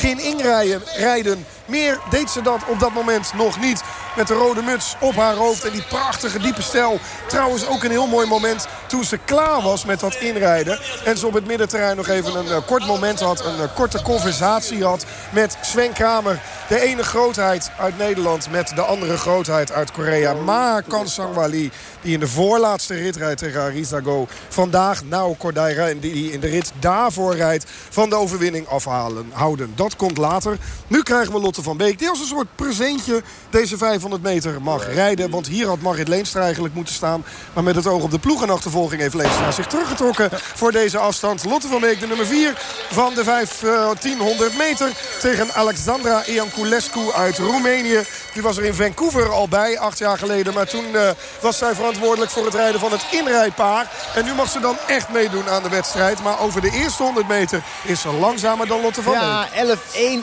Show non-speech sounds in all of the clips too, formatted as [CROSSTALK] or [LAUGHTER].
Geen inrijden. Rijden. Meer deed ze dat op dat moment nog niet. Met de rode muts op haar hoofd en die prachtige diepe stijl. Trouwens ook een heel mooi moment toen ze klaar was met dat inrijden. En ze op het middenterrein nog even een uh, kort moment had. Een uh, korte conversatie had met Sven Kramer. De ene grootheid uit Nederland met de andere grootheid uit Korea. Maar kan Sangwali, die in de voorlaatste rit rijdt tegen Arizago. Vandaag Nao Cordaira en die in de rit daarvoor rijdt van de overwinning afhalen. Houden. Dat komt later. Nu krijgen we Lotte van Beek. Die als een soort presentje deze 500 meter mag rijden. Want hier had Marit Leenstra eigenlijk moeten staan. Maar met het oog op de ploegenachtervolging heeft Leenstra zich teruggetrokken voor deze afstand. Lotte van Beek de nummer 4 van de 1500 meter tegen Alexandra Ianculescu uit Roemenië. Die was er in Vancouver al bij, acht jaar geleden. Maar toen uh, was zij verantwoordelijk voor het rijden van het inrijpaar. En nu mag ze dan echt meedoen aan de wedstrijd. Maar over de eerste 100 meter is ze langzamer dan Lotte van Beek. Ja,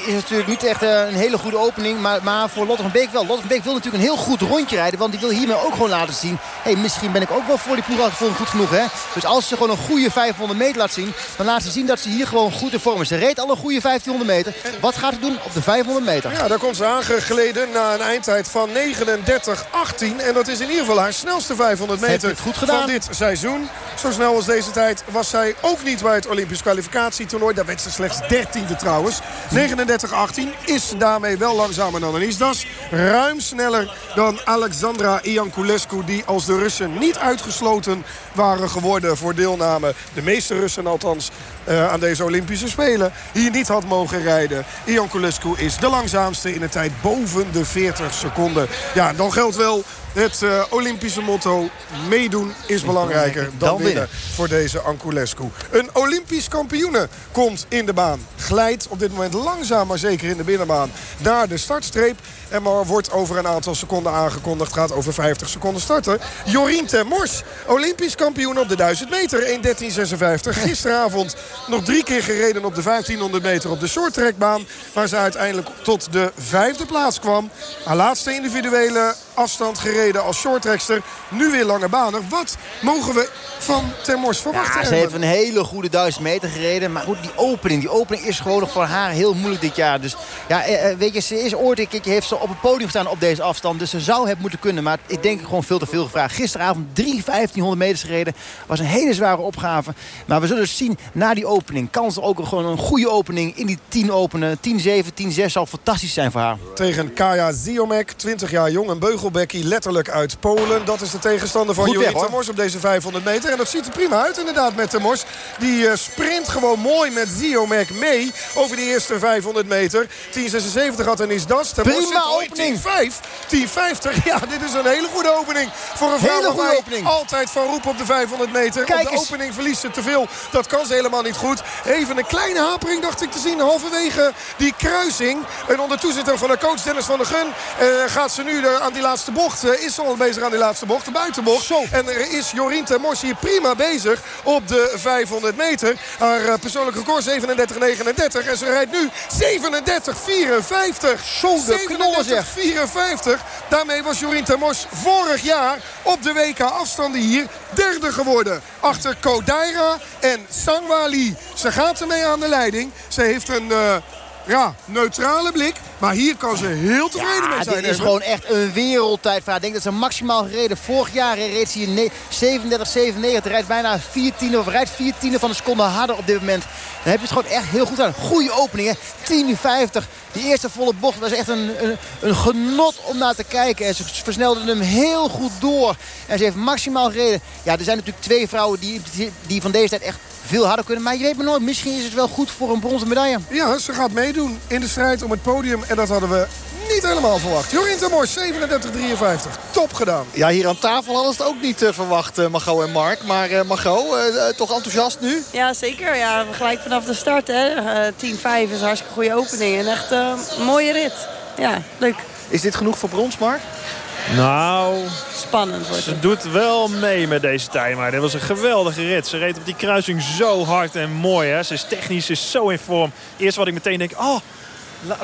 11-1 is natuurlijk niet echt uh, een hele goede opening. Maar, maar voor Lotte van Beek wel. Lotte van Beek wil natuurlijk een heel goed rondje rijden. Want die wil hiermee ook gewoon laten zien. Hé, hey, misschien ben ik ook wel voor die ploegachtervolging goed genoeg. Hè? Dus als ze gewoon een goede 500 meter laat zien. Dan laat ze zien dat ze hier gewoon goed in vorm is. Ze reed al een goede 1500 meter. Wat gaat ze doen op de 500 meter? Ja, daar komt ze aangegleden na een eindtijd van 39-18. En dat is in ieder geval haar snelste 500 meter goed gedaan. van dit seizoen. Zo snel als deze tijd was zij ook niet bij het Olympisch kwalificatietoernooi. Daar werd ze slechts 13e trouwens. 39-18 is daarmee wel langzamer dan een Isdas. Ruim sneller dan Alexandra Ianculescu. Die als de Russen niet uitgesloten waren geworden voor deelname. De meeste Russen althans uh, aan deze Olympische Spelen. Hier niet had mogen rijden. Ianculescu is de langzaamste in een tijd boven de 40 seconden. Ja, dan geldt wel het uh, Olympische motto. Meedoen is belangrijker dan, dan winnen. winnen voor deze Anculescu. Een Olympisch kampioene komt in de baan. Glijdt op dit moment langzaam maar zeker in de binnenbaan naar de startstreep. En maar wordt over een aantal seconden aangekondigd. Gaat over 50 seconden starten. Jorien Mors, Olympisch kampioen op de 1000 meter. 1.13.56. Gisteravond nog drie keer gereden op de 1500 meter op de shorttrackbaan. Waar ze uiteindelijk tot de vijfde plaats kwam. Haar laatste individuele afstand gereden als shorttrackster. Nu weer lange banen. Wat mogen we van Ten Mors verwachten? Ja, ze heeft een hele goede 1000 meter gereden. Maar goed, die opening, die opening is gewoon nog voor haar heel moeilijk dit jaar. Dus ja, weet je, ze is ooit een keertje heeft ze op het podium gestaan op deze afstand. Dus ze zou het moeten kunnen. Maar ik denk gewoon veel te veel gevraagd. Gisteravond 3 1500 meters gereden. Was een hele zware opgave. Maar we zullen dus zien na die opening. Kan ze ook gewoon een goede opening in die 10 openen. 10-7, 10-6 zal fantastisch zijn voor haar. Tegen Kaja Ziomek, 20 jaar jong. Een letterlijk uit Polen. Dat is de tegenstander van Jurien Temors op deze 500 meter. En dat ziet er prima uit inderdaad met Temors. Die uh, sprint gewoon mooi met Ziomek mee over die eerste 500 meter. 10.76 had en is das. Prima opening. 10.5, 10.50. [LAUGHS] Ja, dit is een hele goede opening voor een vrouw. Hele goede opening. Altijd van roep op de 500 meter. Kijk op de eens. opening verliest ze te veel. Dat kan ze helemaal niet goed. Even een kleine hapering dacht ik te zien. Halverwege die kruising. En onder toezicht van de coach Dennis van der Gun uh, gaat ze nu de, aan die laatste bocht. Uh, is al bezig aan die laatste bocht. De buitenbocht. Zo. En er is Jorien Termors hier prima bezig op de 500 meter. Haar uh, persoonlijk record 37,39. En ze rijdt nu 37,54. Zo de knollen zeg. 54. Daarmee was Jorien Termors vorig jaar op de WK afstanden hier derde geworden. Achter Kodaira en Sangwali. Ze gaat ermee aan de leiding. Ze heeft een... Uh, ja, neutrale blik. Maar hier kan ze heel tevreden ja, mee zijn. dit is gewoon echt een wereldtijd. Ik denk dat ze maximaal gereden. Vorig jaar reed ze hier 37, 97. Rijdt bijna 14 of rijdt 14 van de seconde harder op dit moment. Dan heb je het gewoon echt heel goed aan. Goede opening, hè. 10,50. Die eerste volle bocht was echt een, een, een, genot om naar te kijken. En ze versnelde hem heel goed door. En ze heeft maximaal gereden. Ja, er zijn natuurlijk twee vrouwen die, die van deze tijd echt veel harder kunnen. Maar je weet maar nooit, misschien is het wel goed voor een bronzen medaille. Ja, ze gaat meedoen in de strijd om het podium. En dat hadden we niet helemaal verwacht. Jorien Temors, 37-53. Top gedaan. Ja, hier aan tafel hadden ze het ook niet uh, verwacht, uh, Margot en Mark. Maar uh, Margot, toch enthousiast nu? Ja, zeker. Ja, gelijk vanaf de start. 10-5 is een hartstikke goede opening. En echt een mooie rit. Ja, leuk. Is dit genoeg voor brons, Mark? Nou, spannend wordt Ze doet wel mee met deze tijd. Maar dit was een geweldige rit. Ze reed op die kruising zo hard en mooi. Hè? Ze is technisch, ze is zo in vorm. Eerst wat ik meteen denk, oh,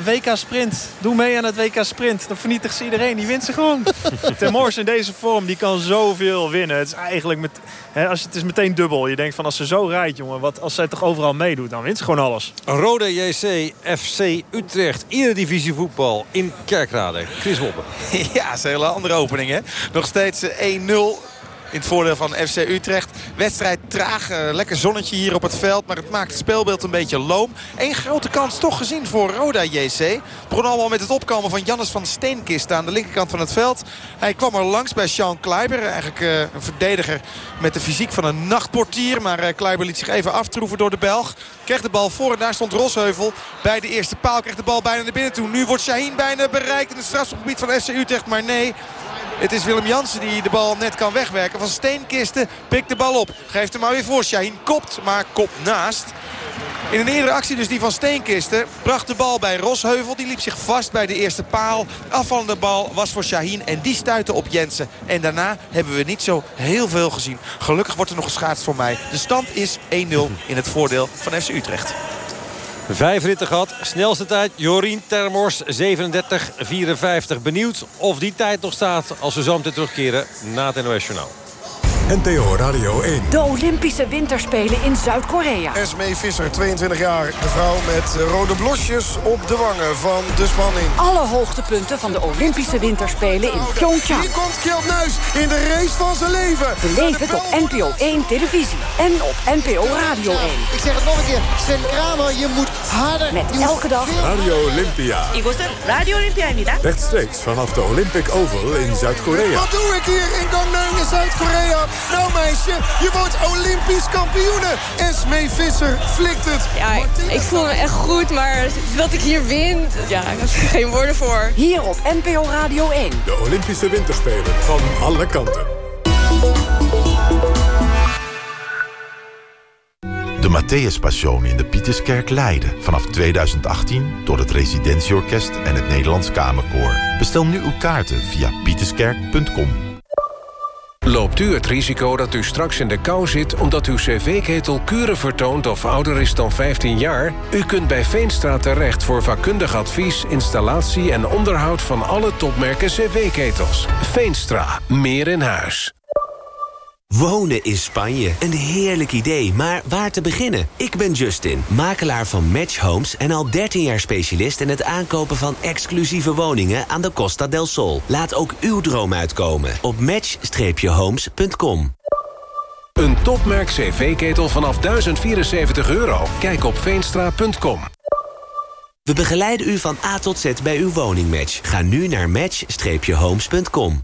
WK Sprint. Doe mee aan het WK Sprint. Dan vernietigt ze iedereen. Die wint ze gewoon. [LAUGHS] Temors in deze vorm, die kan zoveel winnen. Het is eigenlijk met, hè, als, het is meteen dubbel. Je denkt van als ze zo rijdt, jongen. Wat, als zij toch overal meedoet, dan wint ze gewoon alles. Rode JC, FC Utrecht. Eredivisie voetbal in Kerkrade. Chris Woppe. [LAUGHS] Ja, dat is een hele andere opening, hè. Nog steeds 1-0 in het voordeel van FC Utrecht. Wedstrijd traag, uh, lekker zonnetje hier op het veld. Maar het maakt het speelbeeld een beetje loom. Eén grote kans toch gezien voor Roda JC. Begon allemaal met het opkomen van Jannes van Steenkist aan de linkerkant van het veld. Hij kwam er langs bij Sean Kleiber. Eigenlijk uh, een verdediger met de fysiek van een nachtportier. Maar uh, Kleiber liet zich even aftroeven door de Belg. Kreeg de bal voor en daar stond Rosheuvel bij de eerste paal. Kreeg de bal bijna naar binnen toe. Nu wordt Shaheen bijna bereikt in het strafgebied van FC Utrecht. Maar nee, het is Willem Jansen die de bal net kan wegwerken. Van Steenkisten pikt de bal op. Geeft hem maar weer voor. Shaheen kopt, maar kopt naast. In een eerdere actie dus die van Steenkisten bracht de bal bij Rosheuvel. Die liep zich vast bij de eerste paal. Afvallende bal was voor Shaheen en die stuitte op Jensen. En daarna hebben we niet zo heel veel gezien. Gelukkig wordt er nog geschaatst voor mij. De stand is 1-0 in het voordeel van FC Utrecht. Vijf ritten gehad. Snelste tijd Jorien Termors 37-54. Benieuwd of die tijd nog staat als we zo meteen terugkeren na het NOS Journaal. NTO Radio 1. De Olympische Winterspelen in Zuid-Korea. Esmee Visser, 22 jaar. De vrouw met rode blosjes op de wangen van de spanning. Alle hoogtepunten van de Olympische Winterspelen in Pyeongchang. Hier komt Kjeld Nuis in de race van zijn leven. Beleef het op NPO 1 televisie en op NPO Radio 1. Ik zeg het nog een keer. Sven Kramer, je moet harder. Met elke dag Radio Olympia. 이곳은 Radio Olympia입니다. Rechtstreeks vanaf de Olympic Oval in Zuid-Korea. Wat doe ik hier in Gangneung in Zuid-Korea? Nou meisje, je wordt Olympisch kampioene. Esmee Visser flikt het. Ja, ik voel me echt goed, maar wat ik hier win, ja, ik heb er geen woorden voor. Hier op NPO Radio 1. De Olympische Winterspelen van alle kanten. De Matthäus Passion in de Pieterskerk Leiden. Vanaf 2018 door het Residentieorkest en het Nederlands Kamerkoor. Bestel nu uw kaarten via pieterskerk.com. Loopt u het risico dat u straks in de kou zit... omdat uw cv-ketel kuren vertoont of ouder is dan 15 jaar? U kunt bij Veenstra terecht voor vakkundig advies... installatie en onderhoud van alle topmerken cv-ketels. Veenstra, meer in huis. Wonen in Spanje, een heerlijk idee, maar waar te beginnen? Ik ben Justin, makelaar van Match Homes... en al 13 jaar specialist in het aankopen van exclusieve woningen... aan de Costa del Sol. Laat ook uw droom uitkomen op match-homes.com. Een topmerk cv-ketel vanaf 1074 euro. Kijk op veenstra.com. We begeleiden u van A tot Z bij uw woningmatch. Ga nu naar match-homes.com.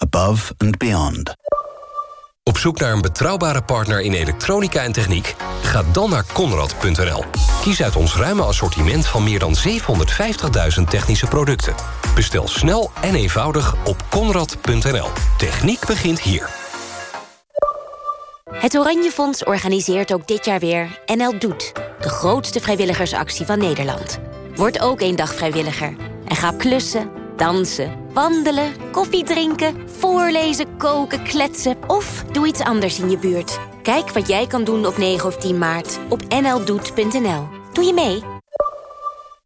Above and beyond. Op zoek naar een betrouwbare partner in elektronica en techniek? Ga dan naar Conrad.nl. Kies uit ons ruime assortiment van meer dan 750.000 technische producten. Bestel snel en eenvoudig op Conrad.nl. Techniek begint hier. Het Oranje Fonds organiseert ook dit jaar weer NL Doet. De grootste vrijwilligersactie van Nederland. Word ook één dag vrijwilliger. En ga klussen, dansen, wandelen, koffie drinken, voorlezen, koken, kletsen of doe iets anders in je buurt. Kijk wat jij kan doen op 9 of 10 maart op nldoet.nl. Doe je mee?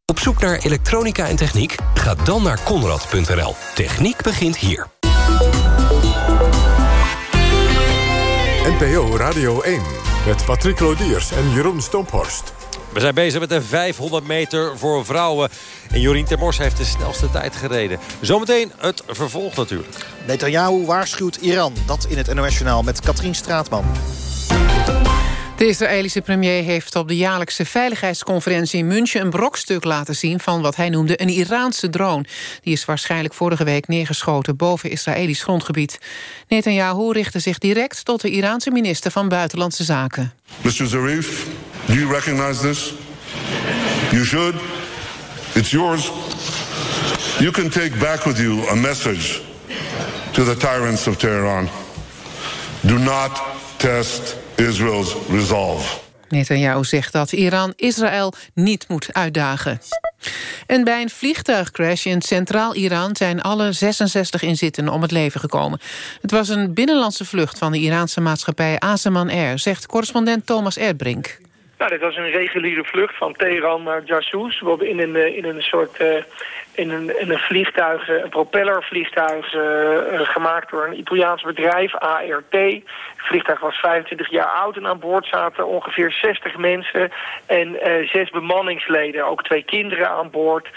Op zoek naar elektronica en techniek? Ga dan naar konrad.nl. Techniek begint hier. NPO Radio 1 met Patrick Lodiers en Jeroen Stomphorst. We zijn bezig met de 500 meter voor vrouwen. En Jorien Termors heeft de snelste tijd gereden. Zometeen het vervolg natuurlijk. Netanyahu waarschuwt Iran. Dat in het NOS-journaal met Katrien Straatman. De Israëlische premier heeft op de jaarlijkse veiligheidsconferentie in München een brokstuk laten zien van wat hij noemde een Iraanse drone. Die is waarschijnlijk vorige week neergeschoten boven Israëlisch grondgebied. Netanyahu richtte zich direct tot de Iraanse minister van Buitenlandse Zaken. Mr. Zarif, do you recognize this? You should. It's yours. you can take back with you a message to the tyrants of Tehran. Do not test Israel's resolve. Netanyahu zegt dat Iran Israël niet moet uitdagen. En bij een vliegtuigcrash in centraal Iran zijn alle 66 inzittenden om het leven gekomen. Het was een binnenlandse vlucht van de Iraanse maatschappij Azeman Air, zegt correspondent Thomas Erdbrink. Nou, dit was een reguliere vlucht van Teheran naar Jassous. In een, eh, in een soort uh, in een, een vliegtuig, een propellervliegtuig uh, gemaakt door een Italiaans bedrijf, ART. Het vliegtuig was 25 jaar oud en aan boord zaten ongeveer 60 mensen en zes bemanningsleden, ook twee kinderen aan boord.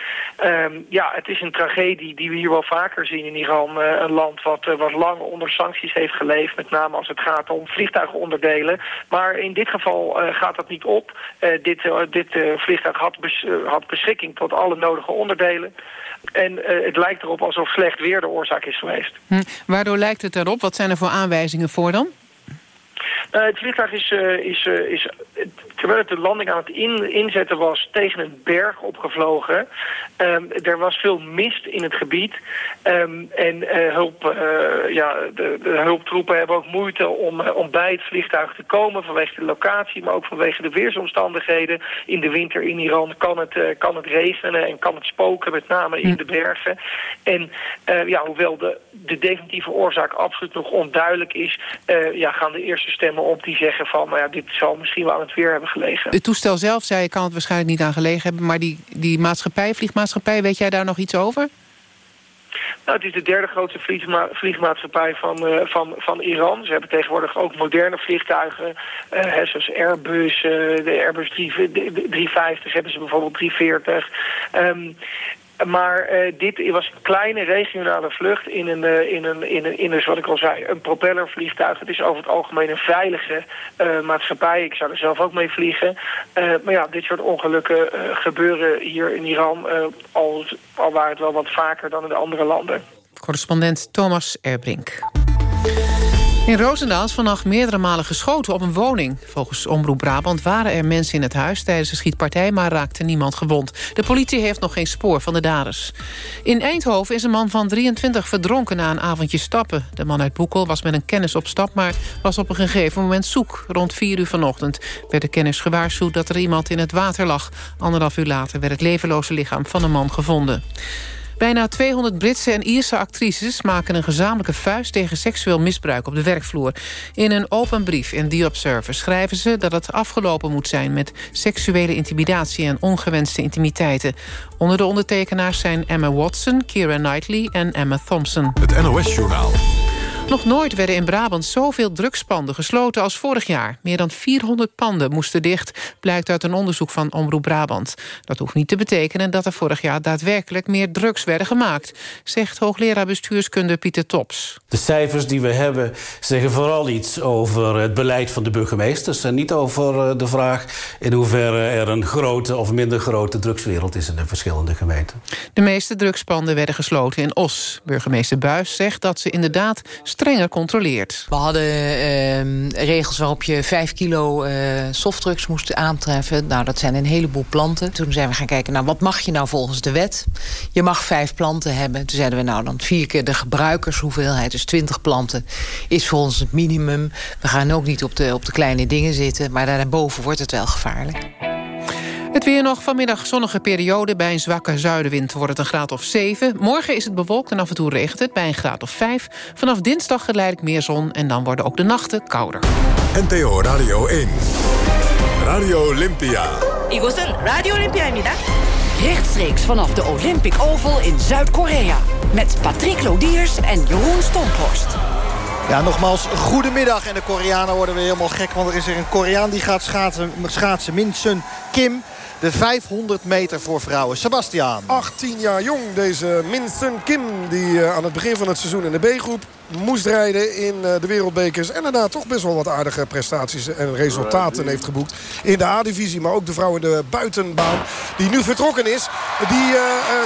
Um, ja, het is een tragedie die we hier wel vaker zien in Iran. Een land wat, wat lang onder sancties heeft geleefd, met name als het gaat om vliegtuigononderdelen. Maar in dit geval gaat dat niet op. dit dit vliegtuig had, had beschikking tot alle nodige onderdelen. En uh, het lijkt erop alsof slecht weer de oorzaak is geweest. Hm. Waardoor lijkt het erop? Wat zijn er voor aanwijzingen voor dan? Uh, het vliegtuig is, uh, is, is terwijl het de landing aan het in, inzetten was, tegen een berg opgevlogen. Um, er was veel mist in het gebied. Um, en hulp, ja, de, de, hulptroepen hebben ook moeite om, om bij het vliegtuig te komen vanwege de locatie, maar ook vanwege de weersomstandigheden. In de winter in Iran kan het, kan het regenen en kan het spoken, met name in de bergen. En ja, hoewel de, de definitieve oorzaak absoluut nog onduidelijk is, ja, gaan de eerste stemmen op die zeggen van... nou ja, dit zal misschien wel aan het weer hebben gelegen. Het toestel zelf zei je kan het waarschijnlijk niet aan gelegen hebben... maar die, die maatschappij, vliegmaatschappij, weet jij daar nog iets over? Nou, het is de derde grootste vliegma vliegmaatschappij van, uh, van, van Iran. Ze hebben tegenwoordig ook moderne vliegtuigen, uh, hè, zoals Airbus, uh, de Airbus 3, 350 hebben ze bijvoorbeeld 340. Um, maar uh, dit was een kleine regionale vlucht in een, uh, in, een, in, een, in een, ik al zei, een propellervliegtuig. Het is over het algemeen een veilige uh, maatschappij. Ik zou er zelf ook mee vliegen. maar ja, dit soort ongelukken gebeuren hier in Iran, al, al het wel wat vaker dan in de andere landen. Correspondent Thomas Erbrink. In Roosendaal is vannacht meerdere malen geschoten op een woning. Volgens Omroep Brabant waren er mensen in het huis tijdens de schietpartij... maar raakte niemand gewond. De politie heeft nog geen spoor van de daders. In Eindhoven is een man van 23 verdronken na een avondje stappen. De man uit Boekel was met een kennis op stap... maar was op een gegeven moment zoek. Rond 4 uur vanochtend werd de kennis gewaarschuwd... dat er iemand in het water lag. Anderhalf uur later werd het levenloze lichaam van de man gevonden. Bijna 200 Britse en Ierse actrices maken een gezamenlijke vuist... tegen seksueel misbruik op de werkvloer. In een open brief in The Observer schrijven ze dat het afgelopen moet zijn... met seksuele intimidatie en ongewenste intimiteiten. Onder de ondertekenaars zijn Emma Watson, Keira Knightley en Emma Thompson. Het NOS-journaal. Nog nooit werden in Brabant zoveel drugspanden gesloten als vorig jaar. Meer dan 400 panden moesten dicht, blijkt uit een onderzoek van Omroep Brabant. Dat hoeft niet te betekenen dat er vorig jaar daadwerkelijk meer drugs werden gemaakt, zegt hoogleraar bestuurskunde Pieter Tops. De cijfers die we hebben zeggen vooral iets over het beleid van de burgemeesters... en niet over eh, de vraag in hoeverre er een grote of minder grote drugswereld is in de verschillende gemeenten. De meeste drugspanden werden gesloten in Os. Burgemeester Buis zegt dat ze inderdaad strenger controleert. We hadden uh, regels waarop je 5 kilo uh, softdrugs moest aantreffen. Nou, dat zijn een heleboel planten. Toen zijn we gaan kijken, nou, wat mag je nou volgens de wet? Je mag vijf planten hebben. Toen zeiden we, nou, dan vier keer de gebruikershoeveelheid. Dus 20 planten is voor ons het minimum. We gaan ook niet op de, op de kleine dingen zitten. Maar daarboven wordt het wel gevaarlijk. Het weer nog vanmiddag zonnige periode. Bij een zwakke zuidenwind wordt het een graad of 7. Morgen is het bewolkt en af en toe regent het bij een graad of 5. Vanaf dinsdag geleidelijk meer zon en dan worden ook de nachten kouder. NPO Radio 1. Radio Olympia. 이곳은 Radio Olympia입니다. Rechtstreeks vanaf de Olympic Oval in Zuid-Korea. Met Patrick Lodiers en Jeroen Stomphorst. Ja, nogmaals, goedemiddag. En de Koreanen worden weer helemaal gek. Want er is er een Koreaan die gaat schaatsen, schaatsen Min Sun Kim. De 500 meter voor vrouwen. Sebastiaan. 18 jaar jong, deze Min Sun Kim. Die uh, aan het begin van het seizoen in de B-groep moest rijden in uh, de wereldbekers. En daarna toch best wel wat aardige prestaties en resultaten heeft geboekt. In de A-divisie, maar ook de vrouw in de buitenbaan. Die nu vertrokken is. Die uh,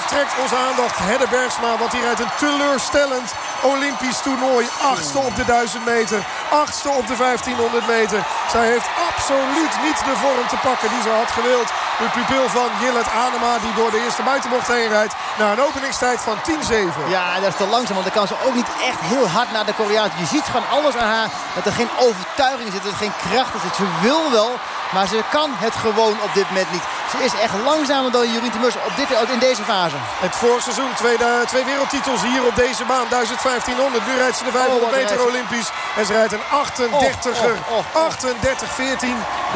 trekt onze aandacht. Hedde Bergsma, want die rijdt een teleurstellend Olympisch toernooi. Achtste op de 1000 meter. Achtste op de 1500 meter. Zij heeft absoluut niet de vorm te pakken die ze had gewild. De pupil van Jillet Anema die door de eerste buitenbocht heen rijdt. Naar een openingstijd van 10-7. Ja, dat is te langzaam. Want dan kan ze ook niet echt heel hard naar de Koreaan. Je ziet gewoon alles aan haar. Dat er geen overtuiging zit. Dat er geen kracht zit. Ze wil wel. Maar ze kan het gewoon op dit moment niet. Ze is echt langzamer dan Jorien Temurs op dit, in deze fase. Het voorseizoen, twee, twee wereldtitels hier op deze baan. 1500. Nu rijdt ze de 500 meter Olympisch. En ze rijdt een 38er. 38-14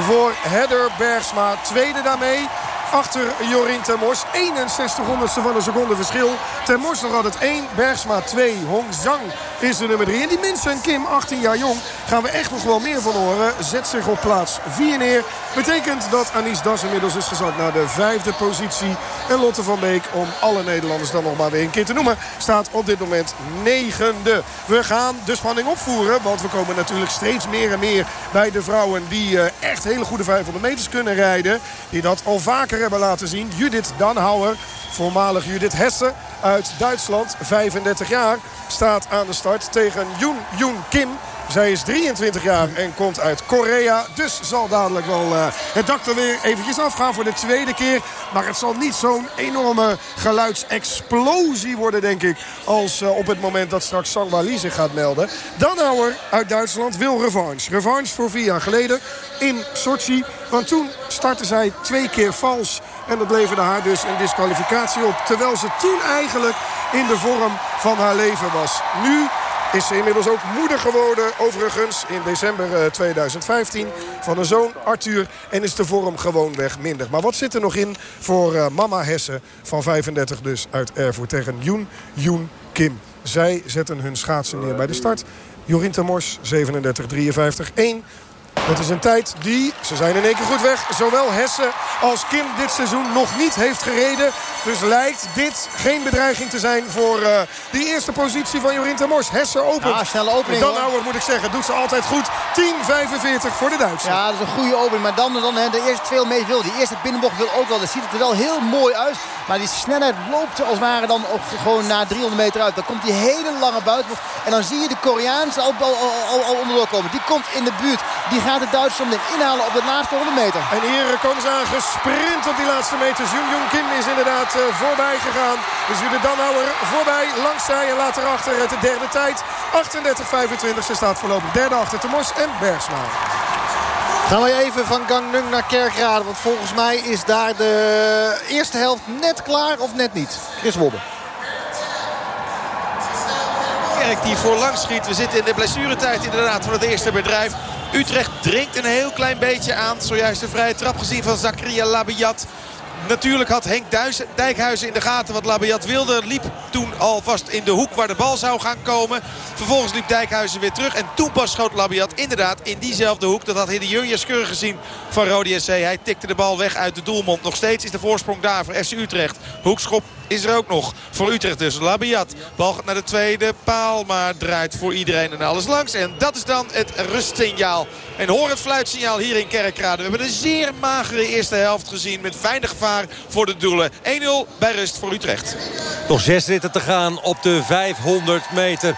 voor Heather Bergsma. Tweede daarmee achter Jorien Termors. 61 honderdste van een seconde verschil. Termors nog altijd 1, Bergsma 2. Hong Zhang is de nummer 3. En die mensen, Kim, 18 jaar jong, gaan we echt nog wel meer van horen. Zet zich op plaats 4 neer. Betekent dat Anis Das inmiddels is gezakt naar de vijfde positie. En Lotte van Beek, om alle Nederlanders dan nog maar weer een keer te noemen... staat op dit moment negende. We gaan de spanning opvoeren, want we komen natuurlijk steeds meer en meer... bij de vrouwen die eh, echt hele goede 500 meters kunnen rijden. Die dat al vaker hebben laten zien. Judith Danhauer, voormalig Judith Hesse uit Duitsland, 35 jaar, staat aan de start tegen Yoon Yoon Kim. Zij is 23 jaar en komt uit Korea. Dus zal dadelijk wel uh, het dak er weer eventjes afgaan voor de tweede keer. Maar het zal niet zo'n enorme geluidsexplosie worden, denk ik. Als uh, op het moment dat straks Sangwa Lee zich gaat melden. Danhauer uit Duitsland wil revanche. Revanche voor vier jaar geleden in Sochi. Want toen startte zij twee keer vals. En dat leverde haar dus een disqualificatie op. Terwijl ze toen eigenlijk in de vorm van haar leven was. Nu is ze inmiddels ook moeder geworden, overigens, in december 2015... van een zoon, Arthur, en is de vorm gewoon weg minder. Maar wat zit er nog in voor uh, mama Hesse van 35 dus uit Erfurt... tegen Yoon Yoon Kim. Zij zetten hun schaatsen neer bij de start. Jorien Temors, 37-53, 1 het is een tijd die, ze zijn in één keer goed weg... zowel Hesse als Kim dit seizoen nog niet heeft gereden. Dus lijkt dit geen bedreiging te zijn voor uh, die eerste positie van Jorien Mors. Hesse opent. Ja, snelle opening. Dan nou moet ik zeggen, doet ze altijd goed. 10-45 voor de Duitsers. Ja, dat is een goede opening. Maar dan, dan hè, de eerste twee meter wil. Die eerste binnenbocht wil ook wel. Dat ziet het er wel heel mooi uit. Maar die snelheid loopt er als het ware dan op, gewoon na 300 meter uit. Dan komt die hele lange buitenbocht. En dan zie je de Koreaanse al, al, al, al onderdoor komen. Die komt in de buurt. Die gaat het Duitsland inhalen op de laatste 100 meter. En hier komen ze aan gesprint op die laatste meters. Jung Jung Kim is inderdaad uh, voorbij gegaan. Dus jullie Danhouwer voorbij, langs zij en later achter het de derde tijd. 38-25. Ze staat voorlopig derde achter Tomos en Bergsma. Gaan we even van Gangneung naar Kerkrade. Want volgens mij is daar de eerste helft net klaar of net niet. Chris Wobbe. Kerk die voorlangs schiet. We zitten in de blessuretijd inderdaad van het eerste bedrijf. Utrecht dringt een heel klein beetje aan. Zojuist een vrije trap gezien van Zakaria Labiat. Natuurlijk had Henk Dijkhuizen in de gaten wat Labiat wilde. Liep toen alvast in de hoek waar de bal zou gaan komen. Vervolgens liep Dijkhuizen weer terug. En toen pas schoot Labiat inderdaad in diezelfde hoek. Dat had Hidde Jurjes keurig gezien van Rodi SC. Hij tikte de bal weg uit de doelmond. Nog steeds is de voorsprong daar voor FC Utrecht. Hoekschop is er ook nog voor Utrecht dus. Labiat. Bal gaat naar de tweede paal. Maar draait voor iedereen en alles langs. En dat is dan het rustsignaal. En hoor het fluitsignaal hier in Kerkrade. We hebben een zeer magere eerste helft gezien. Met weinig gevaar voor de doelen. 1-0 bij rust voor Utrecht. Nog zes ritten te gaan op de 500 meter.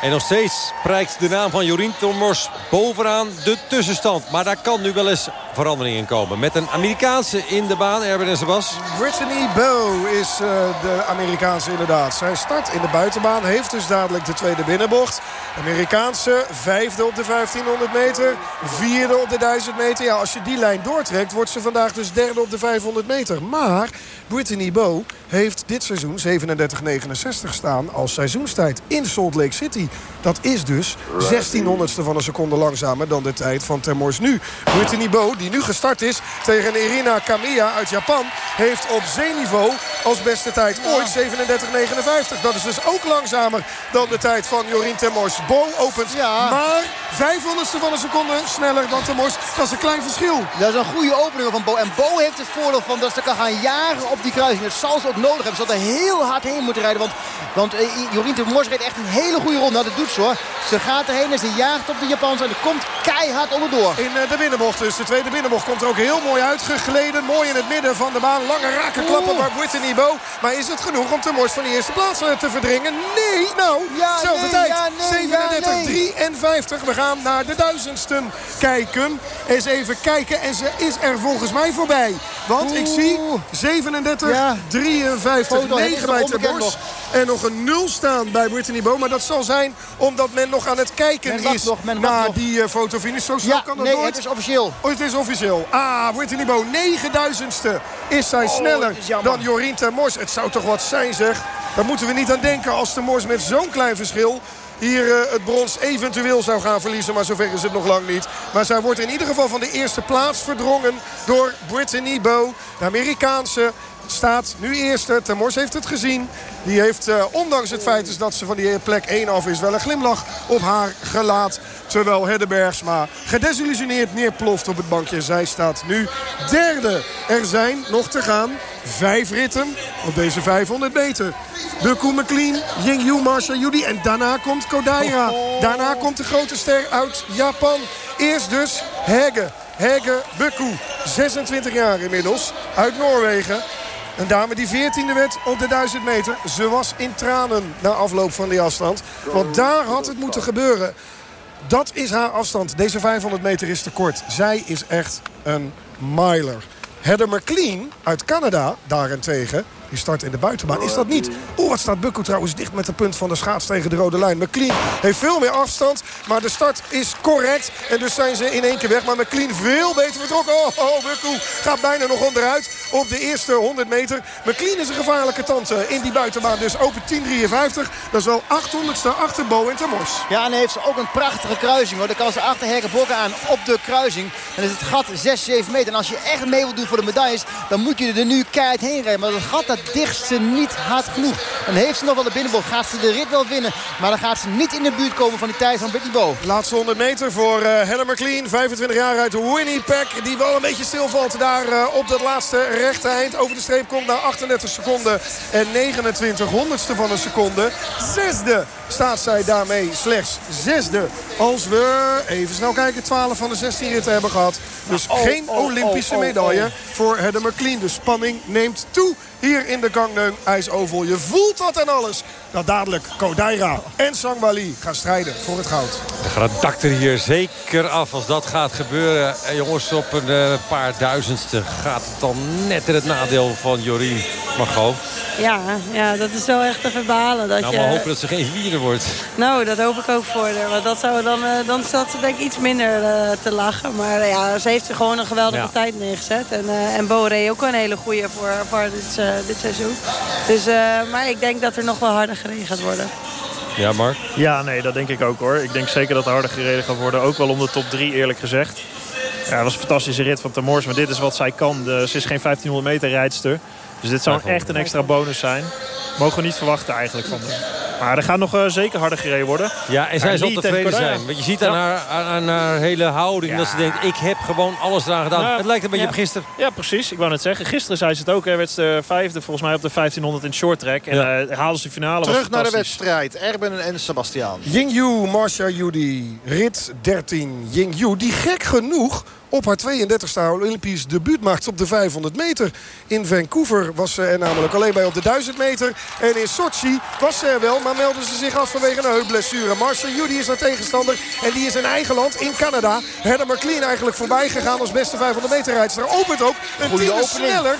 En nog steeds prijkt de naam van Jorien Tomors bovenaan de tussenstand. Maar daar kan nu wel eens verandering in komen. Met een Amerikaanse in de baan, Erben en Sebas. Brittany Bow is uh, de Amerikaanse inderdaad. Zij start in de buitenbaan, heeft dus dadelijk de tweede binnenbocht. Amerikaanse, vijfde op de 1500 meter, vierde op de 1000 meter. Ja, als je die lijn doortrekt, wordt ze vandaag dus derde op de 500 meter. Maar Brittany Bow heeft dit seizoen 37,69 staan als seizoenstijd in Salt Lake City. Dat is dus 1600ste van een seconde langzamer dan de tijd van Termors nu. Brittany Bow, die nu gestart is tegen Irina Kamiya uit Japan... heeft op zeeniveau als beste tijd ooit 37,59. Dat is dus ook langzamer dan de tijd van Jorien Termors. Bo opent ja. maar 500ste van een seconde sneller dan Termors. Dat is een klein verschil. Dat is een goede opening van Bo. En Bo heeft het voordeel van dat ze kan gaan jagen op die kruising. Dat zal ze ook nodig hebben. Ze er heel hard heen moeten rijden. Want, want uh, Jorien Termors reed echt een hele goede ronde. Nou, dat doet ze hoor. Ze gaat erheen en ze jaagt op de Japanse. En er komt keihard onderdoor. In eh, de binnenbocht dus. De tweede binnenbocht komt er ook heel mooi uitgegleden. Mooi in het midden van de baan. Lange raken klappen bij Brittany Bo. Maar is het genoeg om de Mors van die eerste plaats eh, te verdringen? Nee, nou, ja, zelfde nee, tijd. Ja, nee, 37, ja, nee. 53. We gaan naar de duizendsten kijken. Eens even kijken. En ze is er volgens mij voorbij. Want ik zie 37, Ja. 53, Foto, het is 9 nog bij Ten. En nog een 0 staan bij Brittany Bo. Maar dat zal zijn omdat men nog aan het kijken Men is nog, naar nog. die uh, fotofinish. Zo snel Ja, kan dat nee, nooit. het is officieel. Oh, het is officieel. Ah, Brittany Bo, 9000ste is zij sneller is jammer. dan Jorien Termors. Het zou toch wat zijn, zeg. Daar moeten we niet aan denken als Termors met zo'n klein verschil... hier eh, het brons eventueel zou gaan verliezen. Maar zover is het nog lang niet. Maar zij wordt in ieder geval van de eerste plaats verdrongen... door Brittany Bo, de Amerikaanse staat nu eerste. Termors heeft het gezien. Die heeft, eh, ondanks het feit dus dat ze van die plek 1 af is... wel een glimlach op haar gelaat. Terwijl Heddebergsma gedesillusioneerd neerploft op het bankje. Zij staat nu derde. Er zijn nog te gaan vijf ritten op deze 500 meter. De Koen McLean, Yingyu, Marshall Yudi en daarna komt Kodaira. Daarna komt de grote ster uit Japan. Eerst dus Hege. Hege Bukku, 26 jaar inmiddels, uit Noorwegen. Een dame die 14e werd op de 1000 meter. Ze was in tranen na afloop van die afstand. Want daar had het moeten gebeuren. Dat is haar afstand. Deze 500 meter is te kort. Zij is echt een miler. Heather McLean uit Canada daarentegen. Start in de buitenbaan. Is dat niet? Oeh, wat staat Bukko trouwens dicht met de punt van de schaats tegen de rode lijn. McLean heeft veel meer afstand. Maar de start is correct. En dus zijn ze in één keer weg. Maar McLean veel beter vertrokken. Oh, oh Bukko gaat bijna nog onderuit op de eerste 100 meter. McLean is een gevaarlijke tante in die buitenbaan. Dus open 10.53. Dat is wel 800ste achter Bo en Termors. Ja, en heeft ze ook een prachtige kruising. Hoor. Dan kan ze achter Herke Bokken aan op de kruising. Dan is het gat 6, 7 meter. En als je echt mee wilt doen voor de medailles... dan moet je er nu keihard heen rijden. Maar dat gat dat dicht ze niet hard genoeg. Dan heeft ze nog wel de binnenbocht. Gaat ze de rit wel winnen. Maar dan gaat ze niet in de buurt komen van die tijd van Brittany Bo. Laatste 100 meter voor uh, Heather McLean. 25 jaar uit Winnipeg. Die wel een beetje stilvalt daar uh, op dat laatste rechte eind. Over de streep komt naar 38 seconden. En 29 honderdste van een seconde. Zesde staat zij daarmee. Slechts zesde. Als we even snel kijken. 12 van de 16 ritten hebben gehad. Dus oh, geen oh, Olympische oh, oh, medaille oh. voor Heather McLean. De spanning neemt toe hier in de Gangneung IJsoval. Je voelt wat en alles. Dat dadelijk Kodaira en Sangwali gaan strijden voor het goud. Dan gaat het dak er hier zeker af als dat gaat gebeuren. En jongens, op een uh, paar duizendste gaat het dan net in het nadeel van Jorien Margot. Ja, ja, dat is wel echt te verbalen. Dat nou, je... maar hopen dat ze geen vierde wordt. Nou, dat hoop ik ook voor haar. Want dat zou dan, uh, dan staat ze denk ik iets minder uh, te lachen. Maar ja, ze heeft er gewoon een geweldige ja. tijd neergezet. En, uh, en Bo ook een hele goede voor, voor dit, dit seizoen. Dus, maar ik denk dat er nog wel harder gereden gaat worden. Ja, Mark? Ja, nee, dat denk ik ook hoor. Ik denk zeker dat er harder gereden gaat worden. Ook wel om de top 3 eerlijk gezegd. Ja, het was een fantastische rit van Tamors. Maar dit is wat zij kan. De, ze is geen 1500 meter rijdster. Dus dit zou echt een extra bonus zijn. Mogen we niet verwachten eigenlijk van haar. Maar er gaat nog uh, zeker harder gereden worden. Ja, en zij zal tevreden zijn. Want je ziet aan, ja. haar, aan, aan, haar hele houding ja. dat ze denkt... ik heb gewoon alles eraan gedaan. Het lijkt een beetje ja. op gisteren. Ja, precies. Ik wou net zeggen. Gisteren zei ze het ook. Hij werd de vijfde volgens mij op de 1500 in short track. En ja. uh, haalde ze de finale. Terug naar de wedstrijd. Erben en Sebastiaan. Yingyu, Marcia Yudi. Rit 13. Yingyu, die gek genoeg op haar 32e Olympisch debuut maakt op de 500 meter. In Vancouver was ze er namelijk alleen bij op de 1000 meter. En in Sochi was ze er wel, maar meldde ze zich af vanwege een heupblessure. Marcel Judy is haar tegenstander en die is in eigen land, in Canada. Heather McLean eigenlijk voorbij gegaan als beste 500 meter rijdster. Opent ook een Goeie tiende opening. sneller,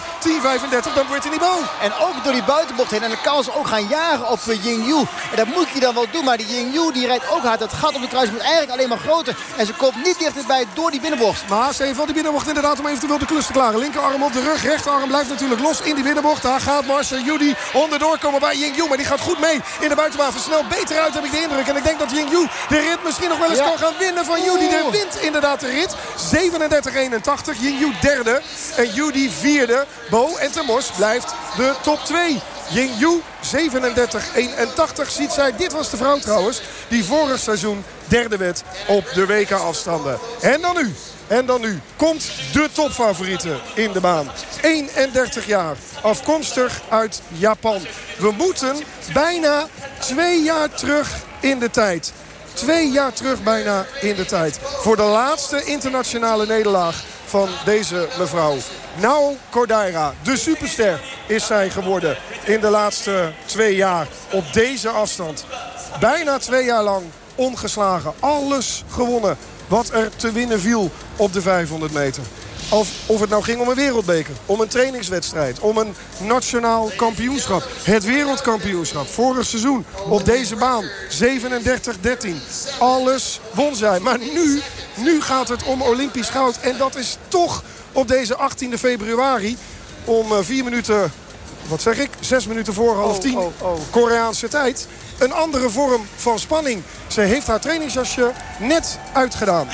10.35 dan Brittany Bow. En ook door die buitenbocht heen. En dan kan ze ook gaan jagen op uh, Yingyu. En dat moet je dan wel doen. Maar die Yingyu die rijdt ook hard. Dat gat op de kruis wordt eigenlijk alleen maar groter. En ze komt niet dichterbij door die binnenbocht. Maar ze heeft wel die binnenbocht inderdaad om eventueel de klus te klaren. Linkerarm op de rug, rechterarm blijft natuurlijk los in die binnenbocht. Daar gaat Marcel Judy onderdoor komen bij Yingyu. Maar die gaat goed mee in de buitenbaan. Versnelt beter uit heb ik de indruk. En ik denk dat Yingyu de rit misschien nog wel eens Ja. kan gaan winnen van Judy. De wint inderdaad de rit. 37-81. Yingyu derde. En Judy vierde. Bo en Temos blijft de top 2. Yingyu 37-81 ziet zij. Dit was de vrouw trouwens. Die vorig seizoen derde werd op de WK-afstanden. En dan nu. En dan nu komt de topfavoriete in de baan. 31 jaar, afkomstig uit Japan. We moeten bijna twee jaar terug in de tijd. Twee jaar terug bijna in de tijd. Voor de laatste internationale nederlaag van deze mevrouw. Nou Cordaira, de superster is zij geworden in de laatste twee jaar op deze afstand. Bijna twee jaar lang ongeslagen. Alles gewonnen wat er te winnen viel op de 500 meter. Of, of het nou ging om een wereldbeker, om een trainingswedstrijd... om een nationaal kampioenschap. Het wereldkampioenschap, vorig seizoen op deze baan. 37-13. Alles won zij. Maar nu, nu gaat het om Olympisch goud. En dat is toch op deze 18 februari om uh, vier minuten... Wat zeg ik? Zes minuten voor half tien. Oh, oh, oh. Koreaanse tijd een andere vorm van spanning. Ze heeft haar trainingsjasje net uitgedaan.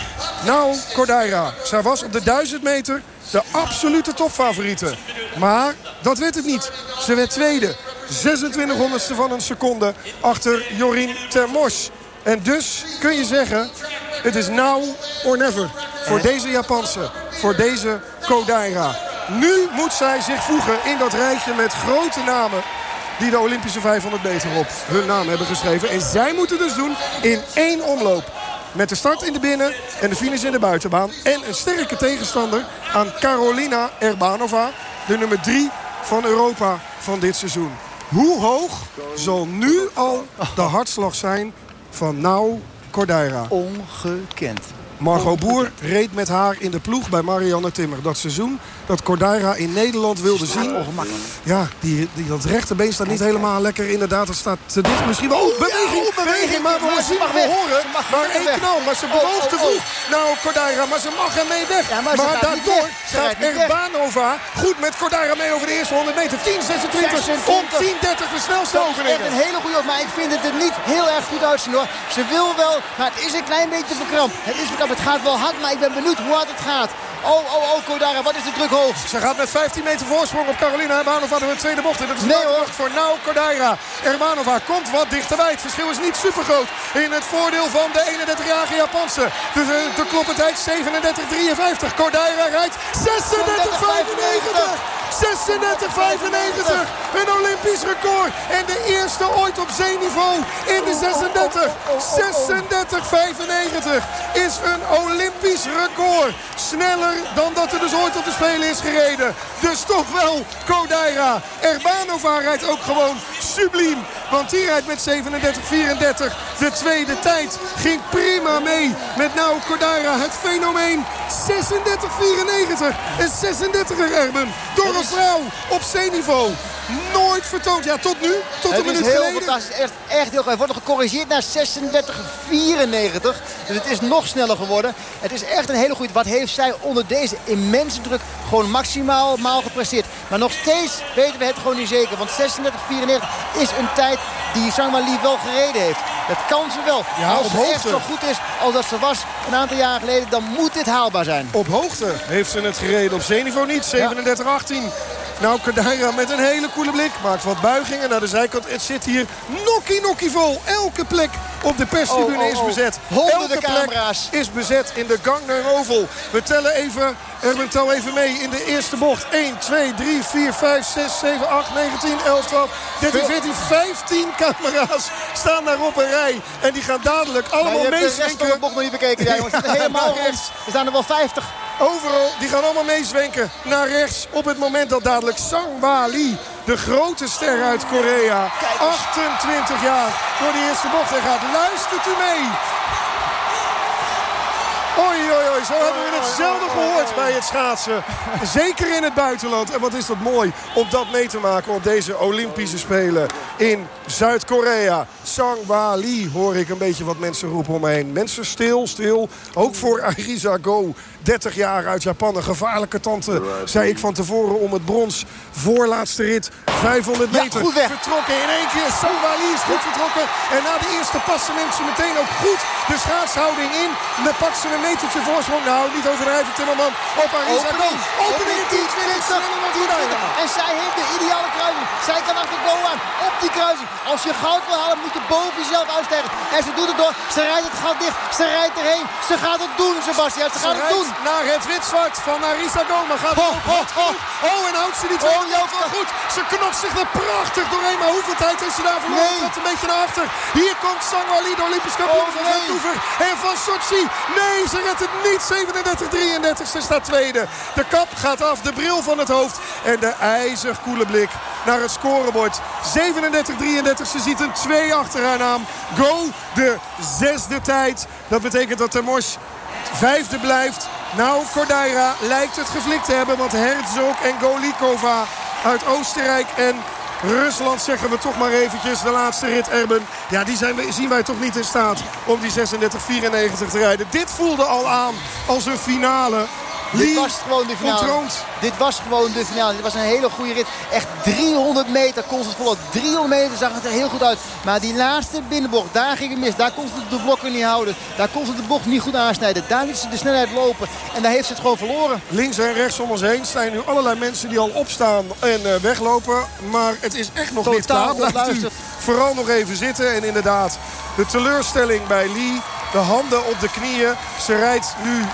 Nou, Cordaira. Zij was op de 1000 meter de absolute topfavoriete. Maar dat werd het niet. Ze werd tweede. 26 honderdste van een seconde achter Jorien Termors. En dus kun je zeggen, het is now or never. Voor deze Japanse, voor deze Kodaira. Nu moet zij zich voegen in dat rijtje met grote namen die de Olympische 500 meter op hun naam hebben geschreven. En zij moeten dus doen in één omloop. Met de start in de binnen en de finish in de buitenbaan. En een sterke tegenstander aan Carolina Erbanova. De nummer 3 van Europa van dit seizoen. Hoe hoog zal nu al de hartslag zijn van Nou Cordaira? Ongekend. Margot Boer reed met haar in de ploeg bij Marianne Timmer. Dat seizoen dat Cordaira in Nederland wilde zien. Ja, die, die, dat rechterbeen staat niet helemaal lekker. Inderdaad, het staat te dicht. Misschien wel. Oh, beweging, beweging. Maar we zien, we horen. Maar één knal. Maar ze bewoog te vroeg. Nou, Cordaira. Maar ze mag ermee weg. maar, daardoor gaat Erbanova goed met Cordaira mee over de eerste 100 meter. 10, 26 om 10, 30 de snelste. Echt een hele goede maar ik vind het er niet heel erg goed uitzien hoor. Ze wil wel, maar het is een klein beetje verkrampt. Het is verkrampt. Het gaat wel hard, maar ik ben benieuwd hoe hard het gaat. Oh, oh, oh, Kodara, wat is de druk hoog? Ze gaat met 15 meter voorsprong op Carolina Hermanova door de tweede bocht. En dat is nee, hoor. voor Nou Kodaira. Hermanova komt wat dichterbij. Het verschil is niet super groot in het voordeel van de 31-jarige Japanse. Dus de, de kloppentijd 37-53. Kodaira rijdt 36-95. 36-95. Een Olympisch record. En de eerste ooit op zeeniveau in de 36. 36-95 is een Olympisch record. Sneller dan dat er dus ooit op de Spelen is gereden. Dus toch wel Kodaira. Erbanova rijdt ook gewoon subliem. Want die rijdt met 37-34. De tweede tijd ging prima mee. Met nou Kodaira het fenomeen. 36-94. Een 36er Erben. Door vrouw op zeeniveau nooit vertoond. Ja, tot nu. Tot een minuut heel geleden. Fantastisch. Echt, echt heel goed. Hij wordt nog gecorrigeerd naar 36-94. Dus het is nog sneller geworden. Het is echt een hele goede. Wat heeft zij onder deze immense druk gewoon maximaal maal gepresteerd. Maar nog steeds weten we het gewoon niet zeker. Want 36-94 is een tijd die Sangma Lee wel gereden heeft. Dat kan ze wel. Ja, als ze echt zo goed is als dat ze was een aantal jaar geleden, dan moet dit haalbaar zijn. Op hoogte heeft ze het gereden. Op zeeniveau niet. 37-18. Nou, Kadaira met een hele koele blik. Maakt wat buigingen naar de zijkant. Het zit hier nokkie nokkie vol. Elke plek op de perstribune oh, oh, is oh. bezet. Honderden Elke camera's. is bezet in de gang naar Oval. We tellen even, Erwin tel even mee in de eerste bocht. 1, 2, 3, 4, 5, 6, 7, 8, 9, 10, 11, 12, 13, 14, 15 camera's staan daar op een rij. En die gaan dadelijk allemaal meezwenken. Je hebt de rest de bocht nog niet bekeken. Jij, helemaal [LAUGHS] rechts. Er staan er wel 50 Overal, die gaan allemaal meezwenken naar rechts. Op het moment dat dadelijk Sangwa Lee, de grote ster uit Korea, 28 jaar, door die eerste bocht en gaat. Luistert u mee. Oei, oei, oei. Zo hebben we het zelden gehoord bij het schaatsen. Zeker in het buitenland. En wat is dat mooi om dat mee te maken op deze Olympische Spelen in Zuid-Korea. Sangwa Lee hoor ik een beetje wat mensen roepen om me heen. Mensen stil, stil. Ook voor Arisa Go. 30 jaar uit Japan. Een gevaarlijke tante, zei ik van tevoren om het brons. Voorlaatste rit, 500 meter. Ja, vertrokken in één keer. Sangwa Lee is goed vertrokken. En na de eerste passen neemt ze meteen ook goed de schaatshouding in. En dan pakt ze een metertje voorsprong. Nou, niet overdrijven Timmerman op Arisa Go. Opening 10, 20, 20. En zij heeft de ideale kruising. Zij kan achter Go aan op die kruising. Als je goud wil halen moet je boven jezelf uitstijgen. En ze doet het door. Ze rijdt het gat dicht. Ze rijdt erheen. Ze gaat het doen, Sebastian. Ze gaat het doen. naar het wit-zwart van Arisa Doma. Gaat Ho, ho, ho. Oh, en houdt ze die tweede Oh, helft wel goed. Ze knokt zich er prachtig doorheen. Maar hoeveel tijd heeft ze daar verloren? Nee. Gaat een beetje naar achter. Hier komt Sangwali, de Olympisch kampioen Oh, van. Vancouver. En van Sochi. Nee, ze redt het niet. 37-33. Ze staat tweede. De kap gaat af. De bril van het hoofd. En de ijzig koele blik naar het scorebord. 37-33. Ze ziet een 2 achter haar naam. Go, de zesde tijd. Dat betekent dat de Mos vijfde blijft. Nou, Cordaira lijkt het geflikt te hebben. Want Herzog en Golikova uit Oostenrijk en Rusland zeggen we toch maar eventjes. De laatste rit, Erben. Ja, die zijn zien wij toch niet in staat om die 36-94 te rijden. Dit voelde al aan als een finale. Dit was gewoon de finale. Dit was gewoon de finale. Dit was een hele goede rit. Echt 300 meter constant vol. 300 meter zag het er heel goed uit. Maar die laatste binnenbocht, daar ging het mis. Daar kon ze de blokken niet houden. Daar kon ze de bocht niet goed aansnijden. Daar liet ze de snelheid lopen. En daar heeft ze het gewoon verloren. Links en rechts om ons heen staan nu allerlei mensen die al opstaan en eh, weglopen. Maar het is echt nog niet Totaal klaar. Blijft u vooral nog even zitten. En inderdaad, de teleurstelling bij Lee. De handen op de knieën. Ze rijdt nu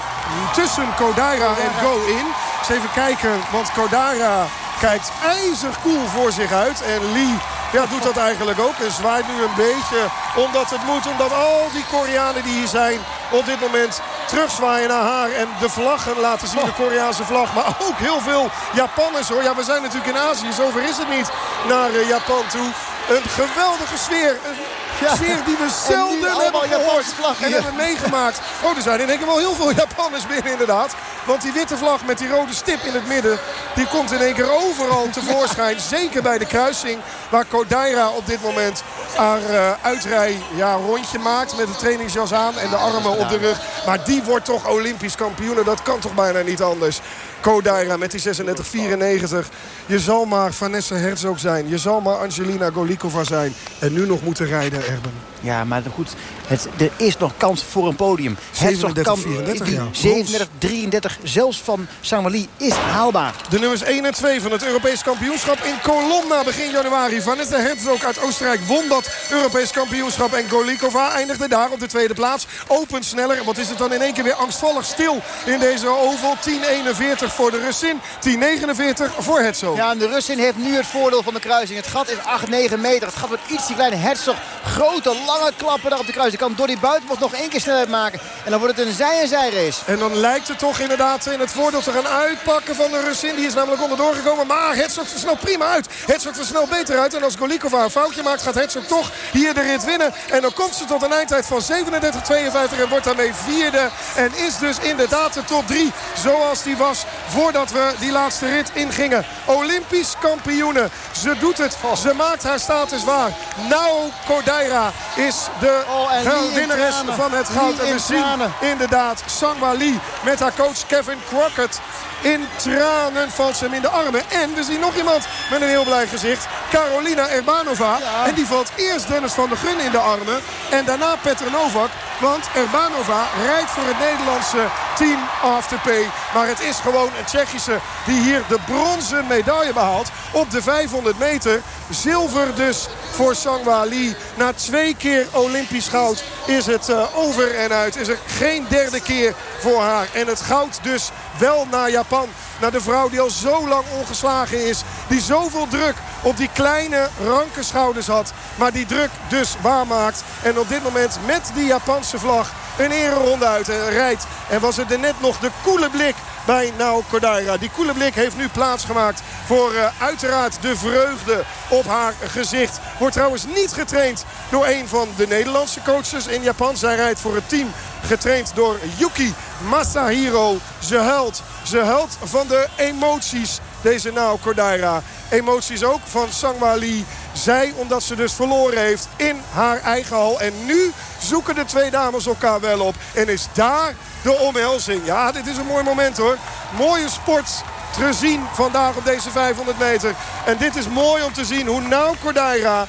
tussen Kodaira en Go in. Eens even kijken, want Kodaira kijkt ijzig cool voor zich uit. En Lee ja, doet dat eigenlijk ook. En zwaait nu een beetje omdat het moet. Omdat al die Koreanen die hier zijn op dit moment terugzwaaien naar haar. En de vlaggen laten zien, de Koreaanse vlag. Maar ook heel veel Japanners hoor. Ja, we zijn natuurlijk in Azië. Zover is het niet naar eh, Japan toe. Een geweldige sfeer. Een Ja. sfeer die we En zelden hebben gehoord. En hebben meegemaakt. Oh, er zijn in één keer wel heel veel Japanners binnen inderdaad. Want die witte vlag met die rode stip in het midden... die komt in één keer overal [LAUGHS] tevoorschijn. Zeker bij de kruising waar Kodaira op dit moment haar eh, uitrij ja, rondje maakt... met de trainingsjas aan en de armen op de rug. Maar die wordt toch Olympisch kampioen. Dat kan toch bijna niet anders. Kodaira met die 36-94. Je zal maar Vanessa Herzog zijn. Je zal maar Angelina Golikova zijn. En nu nog moeten rijden, Erben. Ja, maar goed, het, er is nog kans voor een podium. 37, kan, 34, die ja. 37, 33, zelfs van Sangwali is haalbaar. De nummers 1 en 2 van het Europees kampioenschap in Colonna begin januari. Vanessa Herzog uit Oostenrijk won dat Europees kampioenschap. En Golikova eindigde daar op de tweede plaats. Opent sneller. Wat is het dan in één keer weer angstvallig stil in deze oval. 10.41 voor de Russin. 10.49 voor Herzog. Ja, en de Russin heeft nu het voordeel van de kruising. Het gat is 8, 9 meter. Het gat wordt iets te klein. Herzog, grote, lange klappen daar op de kruising. Kan door die buitenbocht nog één keer snelheid maken. En dan wordt het een zij- en zij-race. En dan lijkt het toch inderdaad in het voordeel te gaan uitpakken van de Russin. Die is namelijk onderdoor gekomen. Maar Herzog versnelt prima uit. Herzog versnelt beter uit. En als Golikova een foutje maakt, gaat Herzog toch hier de rit winnen. En dan komt ze tot een eindtijd van 37-52 en wordt daarmee vierde. En is dus inderdaad de top 3 zoals die was voordat we die laatste rit ingingen. Olympisch kampioene. Ze doet het. Ze maakt haar status waar. Nou, Kodaira is de Oh, winnares van het goud. En we zien inderdaad Sangwa Lee met haar coach Kevin Crockett. In tranen valt ze hem in de armen. En we zien nog iemand met een heel blij gezicht. Carolina Erbanova. En die valt eerst Dennis van der Gun in de armen. En daarna Petr Novak. Want Erbanova rijdt voor het Nederlandse team Afterpay. Maar het is gewoon een Tsjechische die hier de bronzen medaille behaalt. Op de 500 meter. Zilver dus voor Sangwa Lee. Na twee keer Olympisch goud is het eh, over en uit. Is er geen derde keer voor haar. En het goud dus wel naar Japan. Japan Naar de vrouw die al zo lang ongeslagen is. Die zoveel druk op die kleine ranke schouders had. Maar die druk dus waarmaakt. En op dit moment met die Japanse vlag een ereronde uit en rijdt. En was het er net nog de koele blik bij Nao Kodaira. Die koele blik heeft nu plaatsgemaakt voor eh, uiteraard de vreugde op haar gezicht. Wordt trouwens niet getraind door een van de Nederlandse coaches in Japan. Zij rijdt voor het team getraind door Yuki Masahiro. Ze huilt. Ze huilt van de emoties, deze Nao Kodaira. Emoties ook van Sangwa Lee. Zij omdat ze dus verloren heeft in haar eigen hal. En nu zoeken de twee dames elkaar wel op. En is daar de omhelzing. Ja, dit is een mooi moment hoor. Mooie sport te zien vandaag op deze 500 meter. En dit is mooi om te zien hoe Nao Kodaira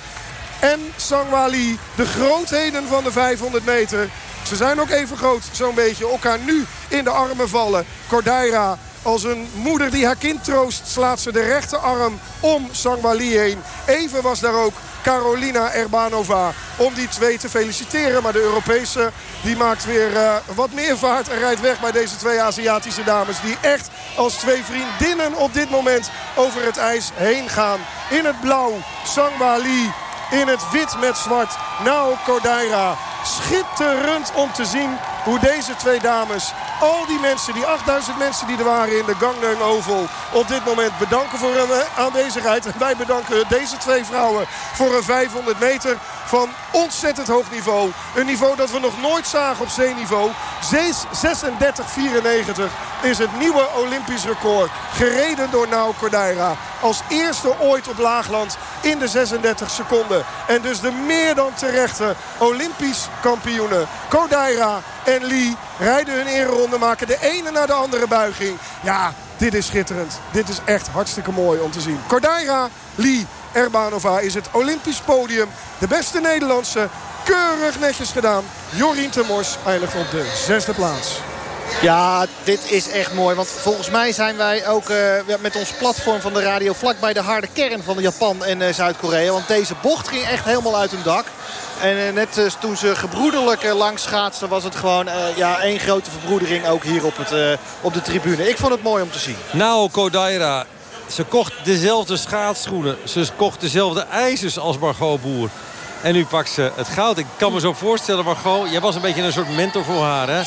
en Sangwa Lee, de grootheden van de 500 meter... Ze zijn ook even groot, zo'n beetje. Elkaar nu in de armen vallen. Cordaira als een moeder die haar kind troost... slaat ze de rechterarm om Sangwa Lee heen. Even was daar ook Carolina Erbanova. Om die twee te feliciteren. Maar de Europese die maakt weer uh, wat meer vaart en rijdt weg bij deze twee Aziatische dames. Die echt als twee vriendinnen op dit moment over het ijs heen gaan. In het blauw Sangwa Lee. In het wit met zwart Nao Kodaira. Schitterend om te zien hoe deze twee dames al die mensen, die 8000 mensen die er waren in de Gangneung Oval... op dit moment bedanken voor hun aanwezigheid. En wij bedanken deze twee vrouwen voor een 500 meter van ontzettend hoog niveau. Een niveau dat we nog nooit zagen op zeeniveau. 36-94 is het nieuwe Olympisch record. Gereden door Nao Cordaira. Als eerste ooit op Laagland in de 36 seconden. En dus de meer dan terechte Olympisch kampioenen. Cordaira en Lee rijden hun ereronde. Maken de ene naar de andere buiging. Ja, dit is schitterend. Dit is echt hartstikke mooi om te zien. Cordaira, Lee, Erbanova is het Olympisch podium. De beste Nederlandse. Keurig netjes gedaan. Jorien Temors eindigt op de zesde plaats. Ja, dit is echt mooi. Want volgens mij zijn wij ook uh, met ons platform van de radio... vlak bij de harde kern van Japan en uh, Zuid-Korea. Want deze bocht ging echt helemaal uit hun dak. En uh, net toen ze gebroederlijk langs schaatsten... was het gewoon ja, één grote verbroedering ook hier op, het, op de tribune. Ik vond het mooi om te zien. Nou, Kodaira, ze kocht dezelfde schaatsschoenen. Ze kocht dezelfde ijzers als Margot Boer. En nu pakt ze het goud. Ik kan me zo voorstellen, Margot, jij was een beetje een soort mentor voor haar, hè?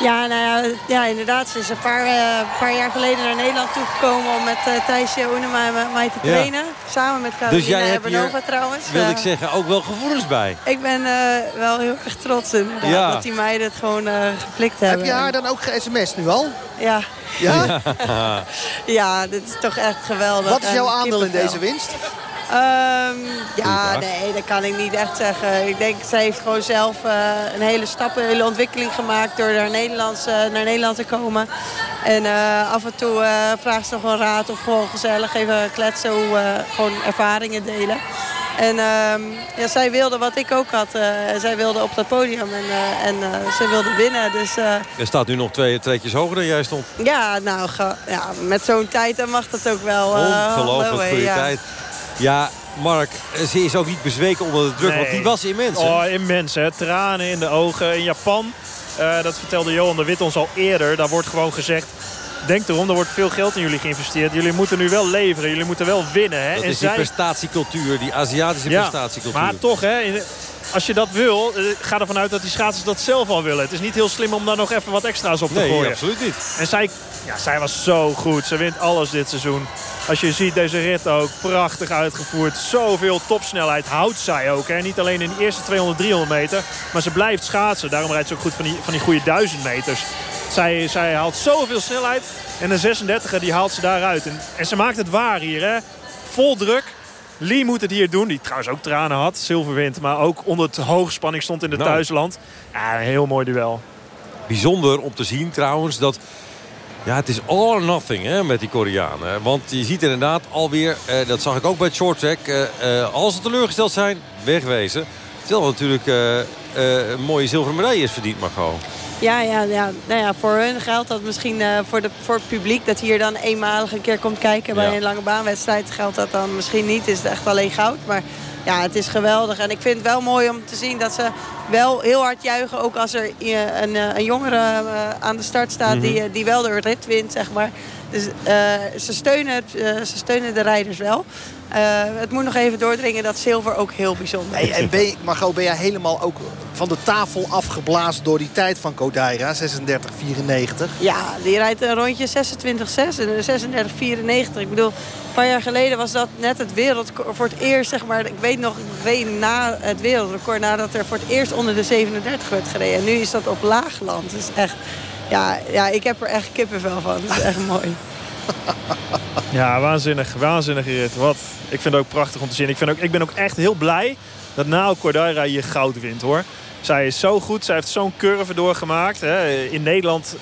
Ja, nou ja, ja, inderdaad. Ze is een paar, uh, paar jaar geleden naar Nederland toegekomen... om met uh, Thijsje Oenema en mij te trainen. Samen met Carolina dus jij Bernova trouwens. wil ik zeggen, ook wel gevoelens bij. Ik ben uh, wel heel erg trots inderdaad. Ja. Dat die meiden het gewoon geflikt hebben. Heb je haar dan ook ge-sms nu al? Ja. Ja? [LAUGHS] ja, dit is toch echt geweldig. Wat is jouw aandeel in deze winst? Um, ja, nee, dat kan ik niet echt zeggen. Ik denk, ze heeft gewoon zelf uh, een hele stap, een hele ontwikkeling gemaakt... door naar, Nederlands, uh, naar Nederland te komen. En uh, af en toe vraagt ze nog een raad of gewoon gezellig even kletsen... hoe gewoon ervaringen delen. En uh, ja, zij wilde wat ik ook had. Zij wilde op dat podium en, en ze wilde winnen. Dus, er staat nu nog twee treetjes hoger dan jij stond. Ja, nou, ja, met zo'n tijd dan mag dat ook wel. Ongelooflijk goede ja. tijd. Ja, Mark, ze is ook niet bezweken onder de druk, nee. want die was immens. Hè? Oh, immens, hè. Tranen in de ogen. In Japan, uh, dat vertelde Johan de Wit ons al eerder. Daar wordt gewoon gezegd, denk erom, er wordt veel geld in jullie geïnvesteerd. Jullie moeten nu wel leveren, jullie moeten wel winnen. Hè? Dat en is die prestatiecultuur, die Aziatische ja, prestatiecultuur. Maar toch, hè, als je dat wil, eh, ga ervan uit dat die schaatsers dat zelf al willen. Het is niet heel slim om daar nog even wat extra's op te nee, gooien. Nee, absoluut niet. En zij, ja, zij was zo goed. Ze wint alles dit seizoen. Als je ziet deze rit ook, prachtig uitgevoerd. Zoveel topsnelheid houdt zij ook. Hè. Niet alleen in de eerste 200, 300 meter. Maar ze blijft schaatsen. Daarom rijdt ze ook goed van die, van die goede 1000 meters. Zij, zij haalt zoveel snelheid. En een 36er die haalt ze daaruit. En, en ze maakt het waar hier. Hè. Vol druk. Lee moet het hier doen. Die trouwens ook tranen had. Zilverwind. Maar ook onder het hoogspanning stond in het nou. thuisland. Ja, een heel mooi duel. Bijzonder om te zien trouwens dat... Ja, het is all or nothing hè, met die Koreanen. Want je ziet inderdaad alweer, eh, dat zag ik ook bij het shorttrack... Eh, eh, als ze teleurgesteld zijn, wegwezen. Terwijl natuurlijk eh, eh, een mooie zilveren medaille is verdiend, Margot. Ja, ja, ja. Nou ja, voor hun geldt dat misschien uh, voor, de, voor het publiek... dat hier dan eenmalig een keer komt kijken bij ja. een lange baanwedstrijd... geldt dat dan misschien niet. Is het echt alleen goud. Maar ja, het is geweldig. En ik vind het wel mooi om te zien dat ze wel heel hard juichen. Ook als er een, een jongere aan de start staat -hmm. die, die wel de rit wint, zeg maar. Dus uh, ze, steunen het, ze steunen de rijders wel. Uh, het moet nog even doordringen dat zilver ook heel bijzonder is. Hey, en ben, Margot, ben jij helemaal ook van de tafel afgeblazen door die tijd van Kodaira, 36-94? Ja, die rijdt een rondje 26-6 en 36-94. Ik bedoel, een paar jaar geleden was dat net het wereldrecord voor het eerst, zeg maar. Ik weet nog, reed na het wereldrecord, nadat er voor het eerst onder de 37 werd gereden. En nu is dat op laagland. Dus echt, ja, ja, ik heb er echt kippenvel van. Dat is echt [LAUGHS] mooi. Ja, waanzinnig. Waanzinnig rit. Wat. Ik vind het ook prachtig om te zien. Ik, vind ook, ik ben ook echt heel blij dat Nao Cordaira hier goud wint hoor. Zij is zo goed. Zij heeft zo'n curve doorgemaakt. Hè. In Nederland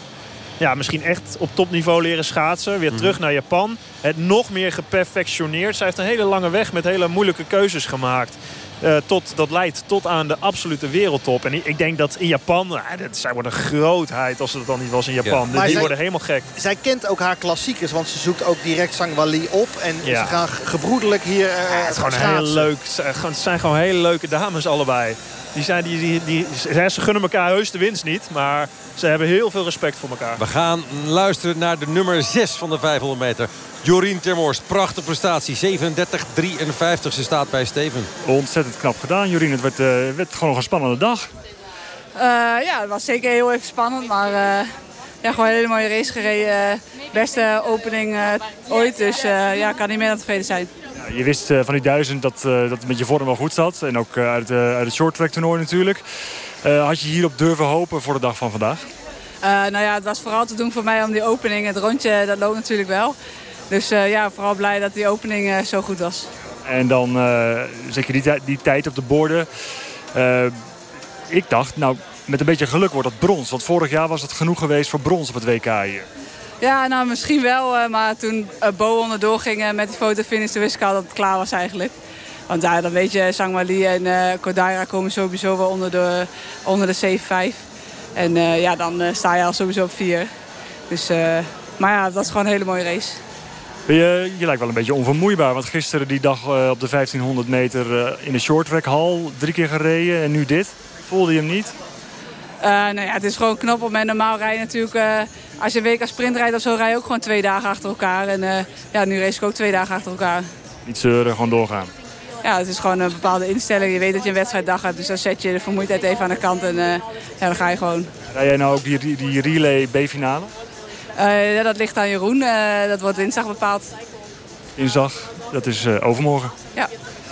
ja, misschien echt op topniveau leren schaatsen. Weer terug naar Japan. Het nog meer geperfectioneerd. Zij heeft een hele lange weg met hele moeilijke keuzes gemaakt. Uh, tot, dat leidt tot aan de absolute wereldtop. En ik denk dat in Japan... Nou, dat, zij wordt een grootheid als het dan niet was in Japan. Ja. Die zij, worden helemaal gek. Zij kent ook haar klassiekers. Want ze zoekt ook direct Sangwali op. En ze gaan gebroedelijk hier uh, Het is gewoon heel leuk. Het zijn gewoon hele leuke dames allebei. Die zijn, die, die, die, ze gunnen elkaar heus de winst niet. Maar ze hebben heel veel respect voor elkaar. We gaan luisteren naar de nummer 6 van de 500 meter. Jorien Termorst, prachtige prestatie. 37-53. Ze staat bij Steven. Ontzettend knap gedaan, Jorien. Het werd, uh, werd gewoon nog een spannende dag. Uh, ja, het was zeker heel even spannend. Maar uh, ja, gewoon een hele mooie race gereden. Beste opening ooit. Dus ja, ik kan niet meer dan tevreden zijn. Ja, je wist van die duizend dat, dat het met je vorm wel goed zat. En ook uit, uit het short track toernooi natuurlijk. had je hierop durven hopen voor de dag van vandaag? nou ja, het was vooral te doen voor mij om die opening. Het rondje, dat loopt natuurlijk wel. Dus uh, ja, vooral blij dat die opening uh, zo goed was. En dan uh, zet je die, die, tijd op de borden. ik dacht, nou, met een beetje geluk wordt dat brons. Want vorig jaar was het genoeg geweest voor brons op het WK hier. Ja, nou misschien wel. maar toen Bo onderdoor ging met die fotofinish, toen wist ik al dat het klaar was eigenlijk. Want ja, dan weet je, Sangwali en uh, Kodaira komen sowieso wel onder de, onder de C5. En ja, dan sta je al sowieso op 4. Dus, maar ja, dat is gewoon een hele mooie race. Je, je lijkt wel een beetje onvermoeibaar. Want gisteren die dag eh, op de 1500 meter eh, in de shorttrack hal drie keer gereden. En nu dit. Voelde je hem niet? Nou ja, het is gewoon knap op mijn normaal rijden natuurlijk. Als je een week als sprint rijdt of zo, rij je ook gewoon twee dagen achter elkaar. En ja, nu race ik ook twee dagen achter elkaar. Niet zeuren, gewoon doorgaan. Ja, het is gewoon een bepaalde instelling. Je weet dat je een wedstrijddag hebt, dus dan zet je de vermoeidheid even aan de kant en ja, dan ga je gewoon. Rij jij nou ook die, die relay B-finale? Uh, ja, dat ligt aan Jeroen. Uh, dat wordt dinsdag bepaald. Dinsdag, dat is uh, overmorgen. Ja.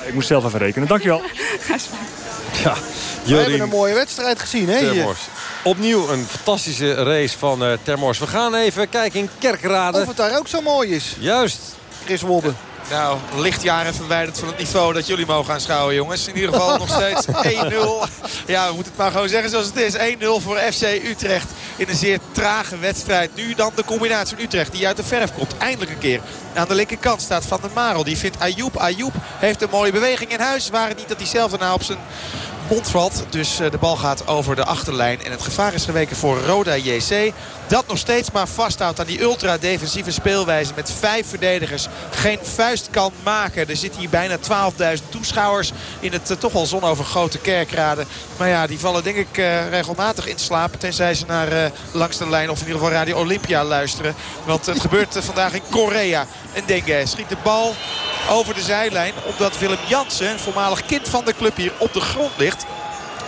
Ik moest zelf even rekenen. Dankjewel. [LAUGHS] ja, We hebben een mooie wedstrijd gezien, hè? Termors. Opnieuw een fantastische race van uh, Termors. We gaan even kijken in Kerkrade. Of het daar ook zo mooi is. Juist. Chris Wobbe. Nou, lichtjaren verwijderd van het niveau dat jullie mogen aanschouwen, jongens. In ieder geval nog steeds [LAUGHS] 1-0. Ja, we moeten het maar gewoon zeggen zoals het is. 1-0 voor FC Utrecht in een zeer trage wedstrijd. Nu dan de combinatie van Utrecht die uit de verf komt. Eindelijk een keer. Aan de linkerkant staat Van der Marel. Die vindt Ayoub. Ayoub heeft een mooie beweging in huis. Waar het niet dat hij zelf daarna op zijn Dus eh, de bal gaat over de achterlijn. En het gevaar is geweken voor Roda JC. Dat nog steeds maar vasthoudt aan die ultra-defensieve speelwijze. Met vijf verdedigers. Geen vuist kan maken. Er zitten hier bijna 12.000 toeschouwers in het uh, toch wel zonovergrote kerkrade. Maar ja, die vallen denk ik uh, regelmatig in slaap. Tenzij ze naar langs de lijn of in ieder geval Radio Olympia luisteren. Want het gebeurt vandaag in Korea. En Dengue schiet de bal over de zijlijn. Omdat Willem Jansen, voormalig kind van de club hier, op de grond ligt.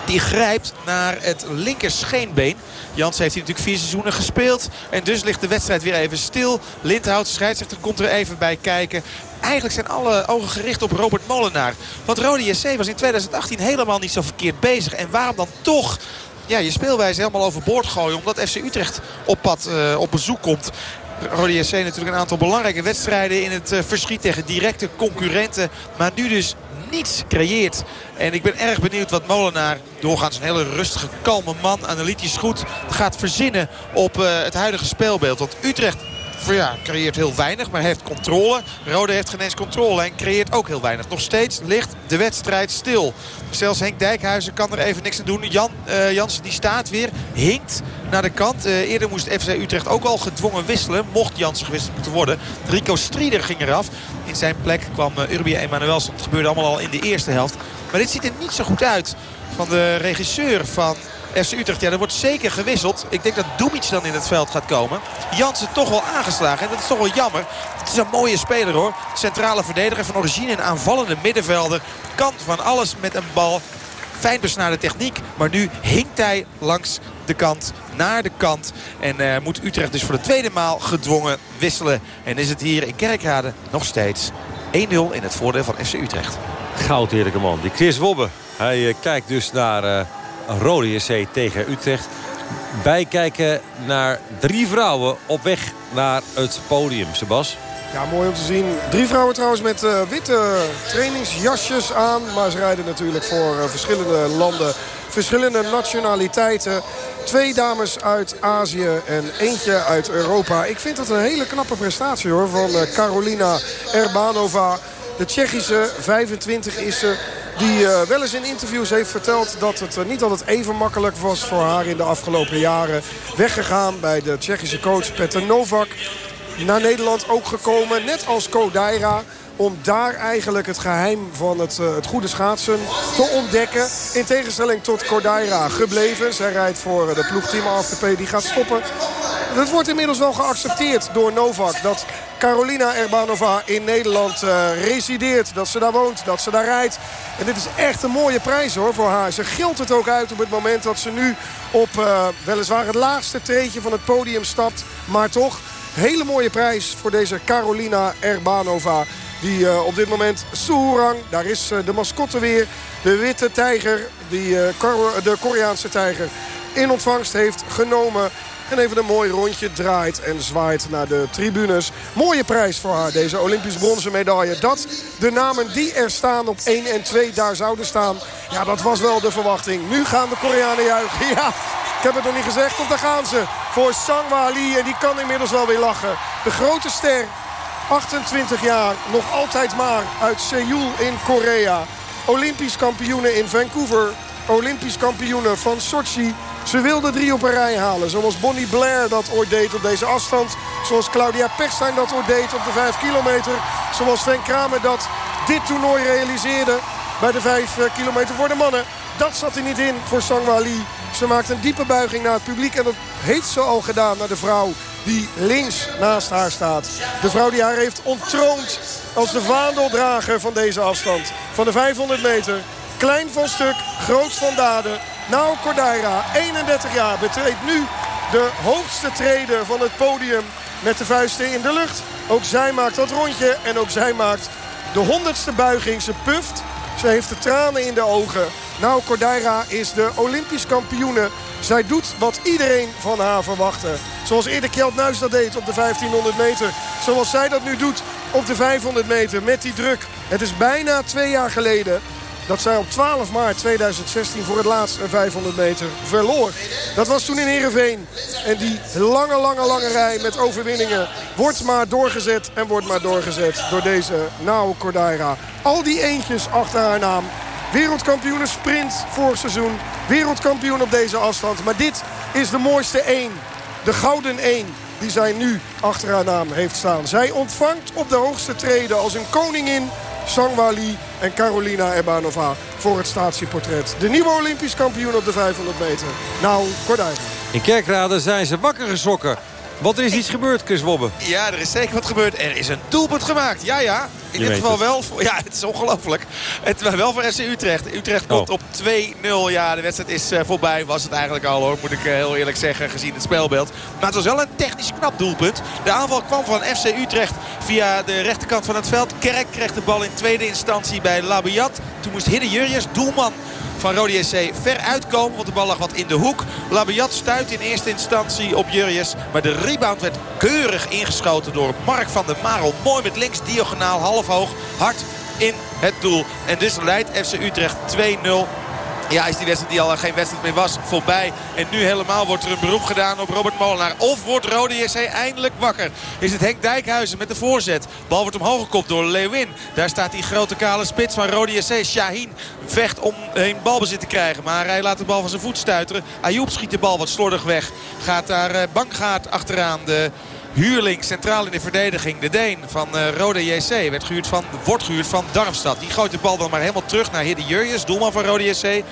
Die grijpt naar het linker scheenbeen. Jans heeft hier natuurlijk vier seizoenen gespeeld. En dus ligt de wedstrijd weer even stil. Lindhout, scheidsrechter, komt er even bij kijken. Eigenlijk zijn alle ogen gericht op Robert Molenaar. Want Rode JC was in 2018 helemaal niet zo verkeerd bezig. En waarom dan toch ja, je speelwijze helemaal overboord gooien. Omdat FC Utrecht op pad uh, op bezoek komt. Rode JC natuurlijk een aantal belangrijke wedstrijden in het uh, verschiet tegen directe concurrenten. Maar nu dus niets creëert. En ik ben erg benieuwd wat Molenaar, doorgaans een hele rustige, kalme man, analytisch goed, gaat verzinnen op uh, het huidige speelbeeld. Want Utrecht ja, creëert heel weinig, maar heeft controle. Rode heeft geen controle en creëert ook heel weinig. Nog steeds ligt de wedstrijd stil. Zelfs Henk Dijkhuizen kan er even niks aan doen. Jan uh, Jansen die staat weer, hinkt naar de kant. Uh, eerder moest FC Utrecht ook al gedwongen wisselen. Mocht Jansen gewisseld moeten worden. Rico Strieder ging eraf. In zijn plek kwam uh, Urbia Emanuelson. Het gebeurde allemaal al in de eerste helft. Maar dit ziet er niet zo goed uit van de regisseur van FC Utrecht. Ja, er wordt zeker gewisseld. Ik denk dat Dumic dan in het veld gaat komen. Jansen toch wel aangeslagen. En dat is toch wel jammer. Het is een mooie speler hoor. Centrale verdediger van origine. Een aanvallende middenvelder. Kan van alles met een bal. Fijn besnaarde techniek. Maar nu hinkt hij langs de kant naar de kant. En uh, moet Utrecht dus voor de tweede maal gedwongen wisselen. En is het hier in Kerkrade nog steeds 1-0 in het voordeel van FC Utrecht. Goud heerlijke man. Die Chris Wobbe. Hij uh, kijkt dus naar... Uh... Rode JC tegen Utrecht. Wij kijken naar drie vrouwen op weg naar het podium. Sebas? Ja, mooi om te zien. Drie vrouwen trouwens met uh, witte trainingsjasjes aan. Maar ze rijden natuurlijk voor uh, verschillende landen. Verschillende nationaliteiten. Twee dames uit Azië en eentje uit Europa. Ik vind dat een hele knappe prestatie hoor. Van uh, Carolina Erbanova. De Tsjechische, 25 is ze. Die uh, wel eens in interviews heeft verteld dat het uh, niet altijd even makkelijk was voor haar in de afgelopen jaren. Weggegaan bij de Tsjechische coach Peter Novak. Naar Nederland ook gekomen, net als Kodaira om daar eigenlijk het geheim van het, uh, het goede schaatsen te ontdekken. In tegenstelling tot Cordaira gebleven. Zij rijdt voor de ploegteam AFTP die gaat stoppen. Het wordt inmiddels wel geaccepteerd door Novak dat Carolina Erbanova in Nederland uh, resideert. Dat ze daar woont, dat ze daar rijdt. En dit is echt een mooie prijs hoor voor haar. Ze gilt het ook uit op het moment dat ze nu op weliswaar het laagste treedje van het podium stapt. Maar toch, hele mooie prijs voor deze Carolina Erbanova. Die uh, op dit moment Soerang, daar is uh, de mascotte weer. De witte tijger, die, uh, de Koreaanse tijger, in ontvangst heeft genomen. En even een mooi rondje draait en zwaait naar de tribunes. Mooie prijs voor haar, deze Olympisch bronzen medaille. Dat de namen die er staan op 1 en 2 daar zouden staan. Ja, dat was wel de verwachting. Nu gaan de Koreanen juichen. Ja, ik heb het nog niet gezegd. Of daar gaan ze voor Sangwa Lee. En die kan inmiddels wel weer lachen. De grote ster 28 jaar, nog altijd maar uit Seoul in Korea. Olympisch kampioenen in Vancouver. Olympisch kampioenen van Sochi. Ze wilde drie op een rij halen. Zoals Bonnie Blair dat ooit deed op deze afstand. Zoals Claudia Pechstein dat ooit deed op de 5 kilometer. Zoals Sven Kramer dat dit toernooi realiseerde bij de 5 kilometer voor de mannen. Dat zat er niet in voor Sangwa Lee. Ze maakt een diepe buiging naar het publiek. En dat heeft ze al gedaan naar de vrouw die links naast haar staat. De vrouw die haar heeft ontroond als de vaandeldrager van deze afstand. Van de 500 meter. Klein van stuk, groot van daden. Nou Cordaira, 31 jaar, betreedt nu de hoogste treden van het podium met de vuisten in de lucht. Ook zij maakt dat rondje en ook zij maakt de honderdste buiging. Ze puft, ze heeft de tranen in de ogen. Nou, Cordaira is de Olympisch kampioene. Zij doet wat iedereen van haar verwachtte. Zoals eerder Kjeld Nuis dat deed op de 1500 meter. Zoals zij dat nu doet op de 500 meter met die druk. Het is bijna twee jaar geleden dat zij op 12 maart 2016 voor het laatst een 500 meter verloor. Dat was toen in Heerenveen. En die lange, lange, lange rij met overwinningen wordt maar doorgezet en wordt maar doorgezet door deze Nao Cordaira. Al die eentjes achter haar naam. Wereldkampioen sprint vorig seizoen. Wereldkampioen op deze afstand. Maar dit is de mooiste 1. De gouden 1 die zij nu achter haar naam heeft staan. Zij ontvangt op de hoogste treden als een koningin Sangwa Lee en Carolina Erbanova voor het statieportret. De nieuwe Olympisch kampioen op de 500 meter. Nou, Gordijn. In Kerkrade zijn ze wakker geschrokken. Want er is iets gebeurd, Chris Wobbe. Ja, er is zeker wat gebeurd. Er is een doelpunt gemaakt. Ja, ja. In dit geval wel. Voor, ja, het is ongelooflijk. Het was wel voor FC Utrecht. Utrecht komt Oh. op 2-0. Ja, de wedstrijd is eh, voorbij. Was het eigenlijk al hoor. Moet ik eh, heel eerlijk zeggen. Gezien het spelbeeld. Maar het was wel een technisch knap doelpunt. De aanval kwam van FC Utrecht via de rechterkant van het veld. Kerk kreeg de bal in tweede instantie bij Labiat. Toen moest Hidde Jurjes, doelman van Rode SC ver uitkomen. Want de bal lag wat in de hoek. Labiat stuit in eerste instantie op Jurjes. Maar de rebound werd keurig ingeschoten door Mark van der Marel. Mooi met links, diagonaal, half hoog, hard in het doel. En dus leidt FC Utrecht 2-0. Ja, is die wedstrijd die al geen wedstrijd meer was voorbij. En nu helemaal wordt er een beroep gedaan op Robert Molenaar. Of wordt Rode JC eindelijk wakker? Is het Henk Dijkhuizen met de voorzet. Bal wordt omhoog gekopt door Lewin. Daar staat die grote kale spits van Rode JC. Shaheen vecht om een balbezit te krijgen. Maar hij laat de bal van zijn voet stuiteren. Ayoub schiet de bal wat slordig weg. Gaat daar eh, Bankgaard achteraan. De huurling centraal in de verdediging. De Deen van eh, Rode JC werd gehuurd van, wordt gehuurd van Darmstad. Die gooit de bal dan maar helemaal terug naar Hidde Jurjes. Doelman van Rode JC.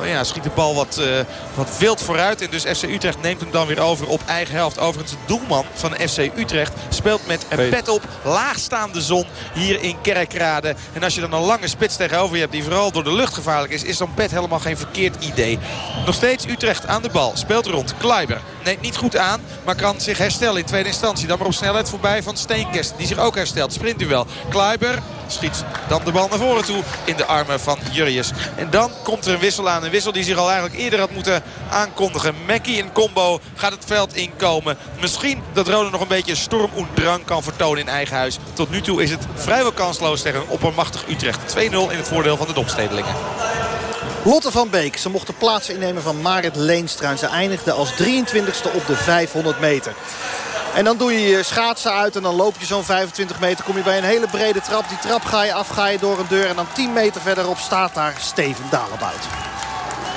Oh ja, schiet de bal wat, eh, wat wild vooruit. En dus FC Utrecht neemt hem dan weer over op eigen helft. Overigens de doelman van FC Utrecht speelt met een pet op. Laagstaande zon hier in Kerkrade. En als je dan een lange spits tegenover je hebt die vooral door de lucht gevaarlijk is... is zo'n pet helemaal geen verkeerd idee. Nog steeds Utrecht aan de bal. Speelt rond. Kleiber neemt niet goed aan, maar kan zich herstellen in tweede instantie. Dan maar op snelheid voorbij van Steenkest. Die zich ook herstelt. Sprintduel. Kleiber schiet dan de bal naar voren toe in de armen van Jurjes. En dan komt er een wissel aan. Een wissel die zich al eigenlijk eerder had moeten aankondigen. Mackie en Combo gaat het veld inkomen. Misschien dat Rode nog een beetje storm en kan vertonen in eigen huis. Tot nu toe is het vrijwel kansloos tegen een oppermachtig Utrecht. 2-0 in het voordeel van de Domstedelingen. Lotte van Beek. Ze mocht de plaats innemen van Marit Leenstra. En ze eindigde als 23ste op de 500 meter. En dan doe je je schaatsen uit en dan loop je zo'n 25 meter. Kom je bij een hele brede trap. Die trap ga je af, ga je door een deur. En dan 10 meter verderop staat daar Steven Dalebout.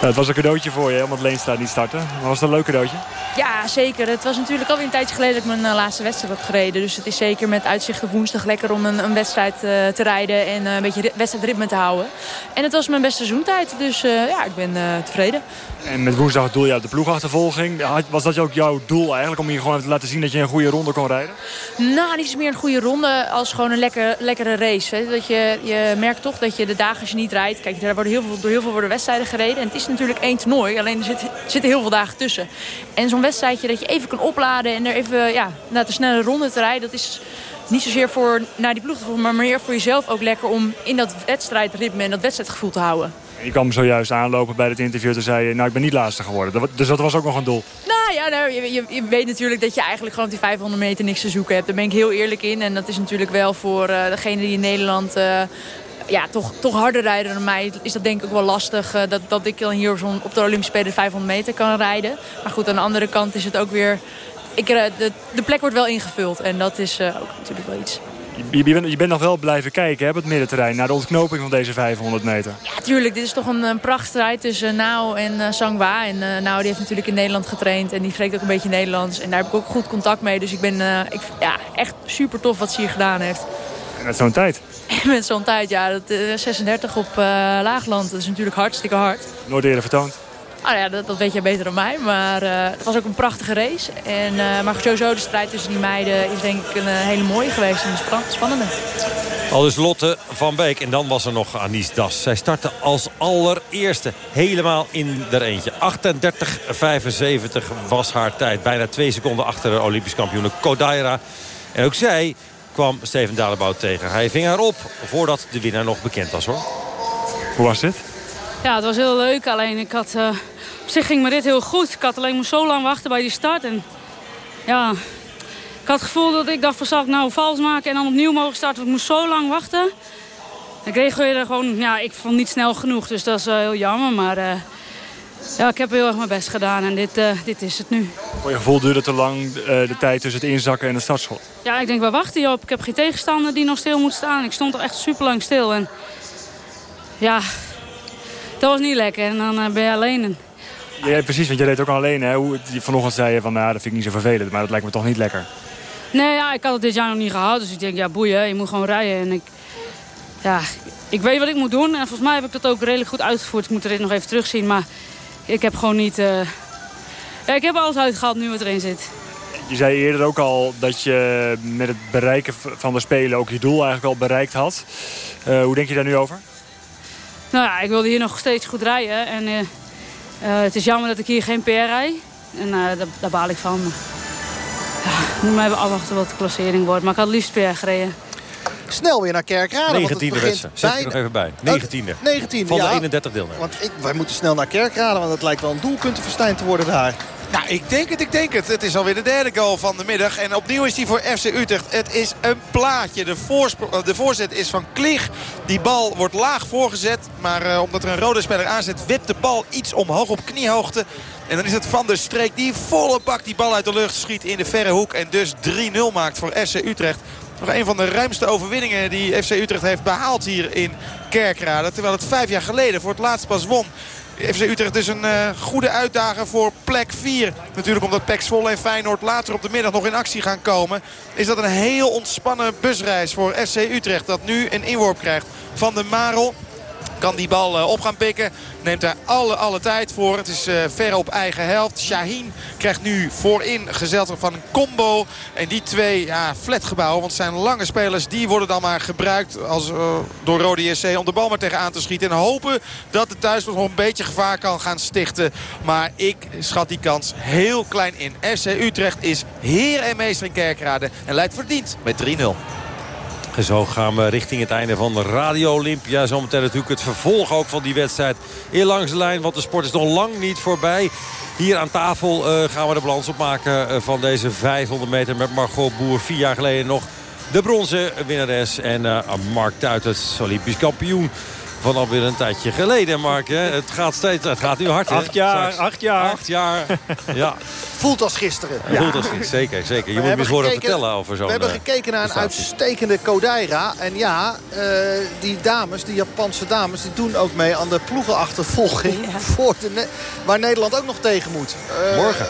Ja, het was een cadeautje voor je, omdat Leenstra niet starten. Maar was het een leuk cadeautje? Ja, zeker. Het was natuurlijk alweer een tijdje geleden dat ik mijn uh, laatste wedstrijd had gereden. Dus het is zeker met uitzicht op woensdag lekker om een, een wedstrijd uh, te rijden en uh, een beetje wedstrijdritme te houden. En het was mijn beste seizoentijd, dus ja, ik ben tevreden. En met woensdag het doel je de ploegachtervolging. Was dat ook jouw doel eigenlijk, om hier gewoon te laten zien dat je een goede ronde kon rijden? Nou, niet eens meer een goede ronde als gewoon een lekker, lekkere race. Hè. Dat je, je merkt toch dat je de dagen als je niet rijdt... Kijk, daar worden heel veel, door heel veel worden wedstrijden gereden. En het is natuurlijk één toernooi, alleen er zitten, zitten heel veel dagen tussen. En zo'n wedstrijdje dat je even kan opladen en er even ja, naar de snelle ronde te rijden... dat is niet zozeer voor naar die ploeg te volgen, maar meer voor jezelf ook lekker... om in dat wedstrijdritme en dat wedstrijdgevoel te houden. Je kwam zojuist aanlopen bij het interview en zei je... nou, ik ben niet laatste geworden. Dus dat was ook nog een doel. Nou ja, nou, je, je, je, weet natuurlijk dat je eigenlijk gewoon op die 500 meter niks te zoeken hebt. Daar ben ik heel eerlijk in. En dat is natuurlijk wel voor uh, degene die in Nederland... Uh, ja, toch, toch harder rijden dan mij. Is dat denk ik ook wel lastig uh, dat, dat ik dan hier op, op de Olympische Spelen 500 meter kan rijden. Maar goed, aan de andere kant is het ook weer... Ik, de, de plek wordt wel ingevuld en dat is ook natuurlijk wel iets. Je, bent, je bent nog wel blijven kijken hè, op het middenterrein... naar de ontknoping van deze 500 meter. Ja, tuurlijk. Dit is toch een, een prachtstrijd tussen Nao en uh, Sangwa. En uh, Nao die heeft natuurlijk in Nederland getraind. En die spreekt ook een beetje Nederlands. En daar heb ik ook goed contact mee. Dus ik ben uh, ik, ja, echt super tof wat ze hier gedaan heeft. En met zo'n tijd? Met zo'n tijd, ja. Dat, 36 op Laagland. Dat is natuurlijk hartstikke hard. Nooit eerder vertoond? Oh ja, dat, dat, weet jij beter dan mij. Maar uh, het was ook een prachtige race. En, uh, maar sowieso de strijd tussen die meiden is denk ik een uh, hele mooie geweest. En een spannende. Al dus Lotte van Beek. En dan was er nog Anis Das. Zij startte als allereerste helemaal in er eentje. 38-75 was haar tijd. Bijna twee seconden achter de Olympisch kampioen Kodaira. En ook zij kwam Steven Dalebout tegen. Hij ving haar op voordat de winnaar nog bekend was hoor. Hoe was dit? Ja, het was heel leuk. Alleen ik had, uh, op zich ging me dit heel goed. Ik had alleen moest zo lang wachten bij die start. En ja, ik had het gevoel dat ik dacht van zal ik nou vals maken en dan opnieuw mogen starten. Ik moest zo lang wachten. Ik kreeg weer gewoon, ja, ik vond niet snel genoeg. Dus dat is uh, heel jammer. Maar uh, ja, ik heb heel erg mijn best gedaan en dit, dit is het nu. Voor je gevoel duurde te lang de tijd tussen het inzakken en het startschot? Ja, ik denk, waar wachten je op? Ik heb geen tegenstander die nog stil moet staan. Ik stond er echt super lang stil. En ja, dat was niet lekker. En dan uh, ben je alleen. Ja, precies, want je reed ook al alleen. Hè? Hoe, vanochtend zei je van, nou, dat vind ik niet zo vervelend. Maar dat lijkt me toch niet lekker. Nee, ja, ik had het dit jaar nog niet gehad. Dus ik denk, ja, boeien, je moet gewoon rijden. En ik, ja, ik weet wat ik moet doen. En volgens mij heb ik dat ook redelijk goed uitgevoerd. Ik moet er dit nog even terugzien. Maar ik heb gewoon niet... Uh... Ja, ik heb alles uitgehaald nu wat erin zit. Je zei eerder ook al dat je met het bereiken van de Spelen... ook je doel eigenlijk al bereikt had. Uh, hoe denk je daar nu over? Nou ja, ik wilde hier nog steeds goed rijden. En uh, uh, het is jammer dat ik hier geen PR rijd. En daar, daar, baal ik van. Ja, nu maar even afwachten wat de klassering wordt. Maar ik had liefst PR gereden. Snel weer naar Kerkrade. 19e wedstrijd. Zet er nog even bij. 19e. 19e Van ja, de 31 deelnemers. Want ik, wij moeten snel naar Kerkrade. Want het lijkt wel een doelpuntenverstijn te worden daar. Nou, ik denk het, ik denk het. Het is alweer de derde goal van de middag. En opnieuw is die voor FC Utrecht. Het is een plaatje. De, de voorzet is van Klich. Die bal wordt laag voorgezet. Maar uh, omdat er een rode speler aanzet, wipt de bal iets omhoog op kniehoogte. En dan is het Van der Streek die volle bak die bal uit de lucht schiet in de verre hoek. En dus 3-0 maakt voor FC Utrecht. Nog een van de ruimste overwinningen die FC Utrecht heeft behaald hier in Kerkrade. Terwijl het vijf jaar geleden voor het laatst pas won. FC Utrecht is een uh, goede uitdager voor plek 4. Natuurlijk omdat Pek Zwolle en Feyenoord later op de middag nog in actie gaan komen. Is dat een heel ontspannen busreis voor FC Utrecht. Dat nu een inworp krijgt van de Marel. Kan die bal uh, op gaan pikken. Neemt daar alle, alle tijd voor. Het is uh, ver op eigen helft. Shaheen krijgt nu voorin gezelschap van een combo. En die twee ja, flatgebouwen. Want zijn lange spelers. Die worden dan maar gebruikt als, uh, door Rode JC om de bal maar tegenaan te schieten. En hopen dat de thuis nog een beetje gevaar kan gaan stichten. Maar ik schat die kans heel klein in. FC Utrecht is heer en meester in Kerkrade. En leidt verdiend met 3-0. En zo gaan we richting het einde van Radio Olympia. Zometeen natuurlijk het vervolg ook van die wedstrijd. Eer langs de lijn, want de sport is nog lang niet voorbij. Hier aan tafel uh, gaan we de balans opmaken van deze 500 meter met Margot Boer. Vier jaar geleden nog de bronzen winnares. En uh, Mark Tuitert, Olympisch kampioen. Van alweer een tijdje geleden, Mark. Hè? Het gaat steeds, het gaat nu hard. hè? Acht jaar, Straks. acht jaar. Acht jaar, [LAUGHS] ja. Voelt als gisteren. Ja. Voelt als, zeker, zeker. Je We moet me eens horen vertellen over zo'n We hebben eh, gekeken naar een prestatie. uitstekende Kodaira. En ja, eh, die dames, die Japanse dames... die doen ook mee aan de ploegenachtervolging... Voor de Ne- waar Nederland ook nog tegen moet. Eh, Morgen.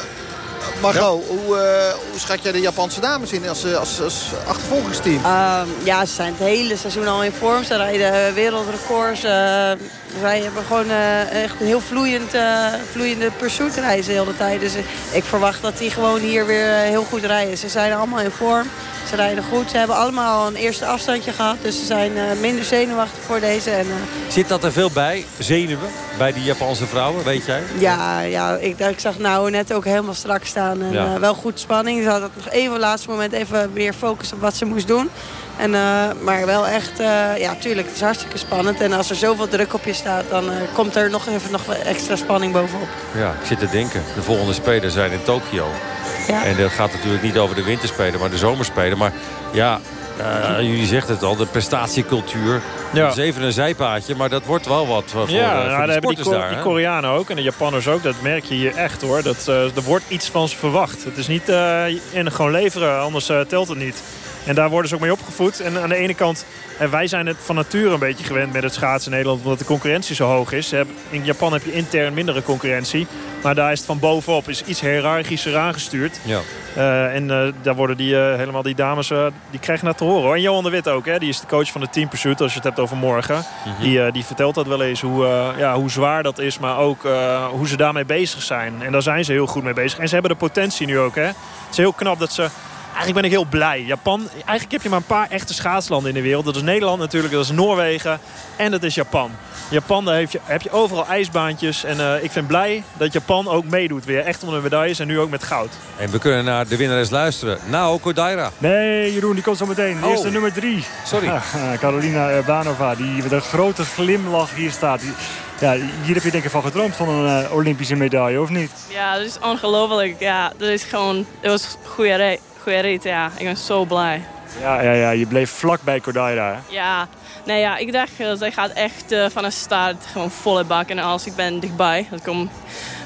Margot, hoe, eh, hoe schat jij de Japanse dames in als, eh, als, als achtervolgingsteam? Ehm, ja, ze zijn het hele seizoen al in vorm. Ze rijden wereldrecords. Zij hebben gewoon eh, echt een heel vloeiend, eh, vloeiende pursuit de hele tijd. Dus eh, ik verwacht dat die gewoon hier weer heel goed rijden. Ze zijn allemaal in vorm. Ze rijden goed. Ze hebben allemaal een eerste afstandje gehad. Dus ze zijn minder zenuwachtig voor deze. En, Zit dat er veel bij, zenuwen, bij die Japanse vrouwen, weet jij? ja, ja ik, ik zag nou net ook helemaal strak staan. En Ja. wel goed spanning. Ze had het nog even laatste moment even weer focus op wat ze moest doen. En, maar wel echt, ja tuurlijk, het is hartstikke spannend. En als er zoveel druk op je staat, dan eh, komt er nog even nog extra spanning bovenop. Ja, ik zit te denken. De volgende spelen zijn in Tokio. Ja. En dat gaat natuurlijk niet over de winterspelen, maar de zomerspelen. Maar ja, eh, jullie zeggen het al, de prestatiecultuur. Ja. Dat is even een zijpaadje, maar dat wordt wel wat voor, ja, eh, nou, voor daar die daar. die? Koreanen ook en de Japanners ook. Dat merk je hier echt hoor. Dat, eh, er wordt iets van ze verwacht. Het is niet eh en gewoon leveren, anders eh, telt het niet. En daar worden ze ook mee opgevoed. En aan de ene kant, en wij zijn het van nature een beetje gewend met het schaatsen in Nederland. Omdat de concurrentie zo hoog is. In Japan heb je intern mindere concurrentie. Maar daar is het van bovenop is iets hiërarchischer aangestuurd. Ja. Eh, en eh, daar worden die, eh, helemaal die dames, eh, die krijgen dat te horen. Hoor. En Johan de Wit ook, hè? die is de coach van de Team Pursuit. Als je het hebt over morgen. Mhm. die, eh, die vertelt dat wel eens hoe, eh, ja, hoe zwaar dat is. Maar ook eh, hoe ze daarmee bezig zijn. En daar zijn ze heel goed mee bezig. En ze hebben de potentie nu ook. Hè? Het is heel knap dat ze... Eigenlijk ben ik heel blij. Japan, eigenlijk heb je maar een paar echte schaatslanden in de wereld. Dat is Nederland natuurlijk, dat is Noorwegen en dat is Japan. Japan, daar heb je, heb je overal ijsbaantjes. En eh, ik vind blij dat Japan ook meedoet weer. Echt om de medailles en nu ook met goud. En we kunnen naar de winnares luisteren. Nao Kodaira. Nee, Jeroen, die komt zo meteen. Oh. Eerste nummer drie. Sorry. [LAUGHS] Carolina Urbanova, die met een grote glimlach hier staat. Die- ja, hier heb je denk ik van gedroomd van een eh, Olympische medaille, of niet? Ja, dat is ongelooflijk. Ja, dat is gewoon... Het was een goede, re ja. Ik ben zo blij. Ja, ja, ja je bleef vlak bij Kodaira. Hè? Ja, nee, ja, ik dacht, uh, zij gaat echt uh, van de start gewoon volle bak. En als ik ben dichtbij, dat komt,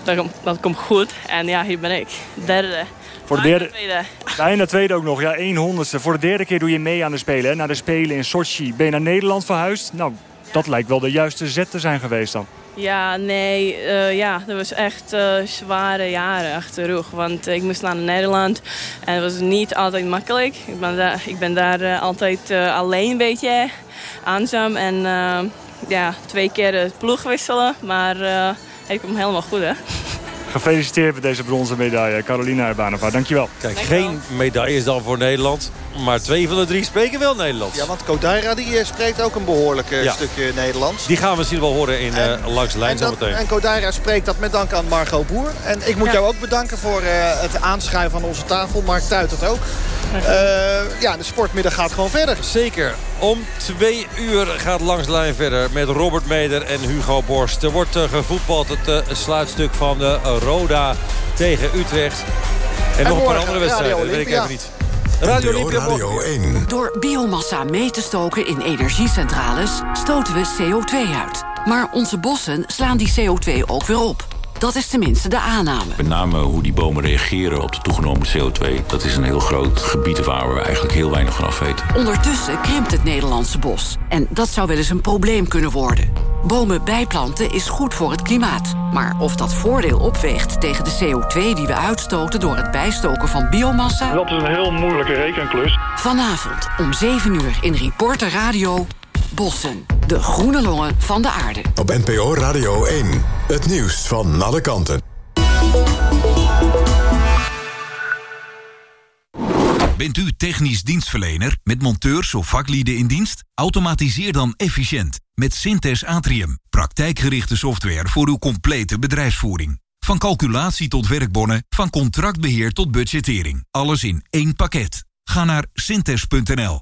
dat komt, dat komt goed. En ja, hier ben ik. Derde. Voor de derde, tweede. bijna tweede ook nog, ja, 100ste. Voor de derde keer doe je mee aan de Spelen. Hè? Na de Spelen in Sochi ben je naar Nederland verhuisd. Nou, dat lijkt wel de juiste zet te zijn geweest dan. Ja, nee, uh, ja, dat was echt uh, zware jaren achter de rug. Want ik moest naar Nederland en het was niet altijd makkelijk. Ik ben daar, ik ben daar uh, altijd alleen een beetje aanzaam. En ja, twee keer de ploeg wisselen, maar het komt helemaal goed, hè. Gefeliciteerd met deze bronzen medaille, Carolina Urbanova. Dankjewel. Kijk, geen medailles dan voor Nederland. Maar twee van de drie spreken wel Nederlands. Ja, want Kodaira die uh, spreekt ook een behoorlijk uh, Ja. stukje Nederlands. Die gaan we misschien wel horen in uh, langs de lijn en, dat, zometeen. en Kodaira spreekt dat met dank aan Margot Boer. En ik moet Ja. jou ook bedanken voor uh, het aanschuiven van onze tafel. Mark Tuitert ook. Uh, ja, de sportmiddag gaat gewoon verder. Zeker. Om twee uur gaat langs de lijn verder met Robert Meder en Hugo Borst. Er wordt uh, gevoetbald het uh, sluitstuk van de Roda tegen Utrecht. En, En nog een paar andere wedstrijden, dat weet ik even niet. Radio Olympia Radio 1. Door biomassa mee te stoken in energiecentrales stoten we CO2 uit. Maar onze bossen slaan die CO2 ook weer op. Dat is tenminste de aanname. Met name hoe die bomen reageren op de toegenomen CO2. Dat is een heel groot gebied waar we eigenlijk heel weinig van af weten. Ondertussen krimpt het Nederlandse bos. En dat zou wel eens een probleem kunnen worden. Bomen bijplanten is goed voor het klimaat. Maar of dat voordeel opweegt tegen de CO2 die we uitstoten... door het bijstoken van biomassa... Dat is een heel moeilijke rekenklus. Vanavond om 7 uur in Reporter Radio... Bossen, de groene longen van de aarde. Op NPO Radio 1. Het nieuws van alle kanten. Bent u technisch dienstverlener met monteurs of vaklieden in dienst? Automatiseer dan efficiënt met Synthes Atrium. Praktijkgerichte software voor uw complete bedrijfsvoering. Van calculatie tot werkbonnen, van contractbeheer tot budgettering. Alles in één pakket. Ga naar synthes.nl.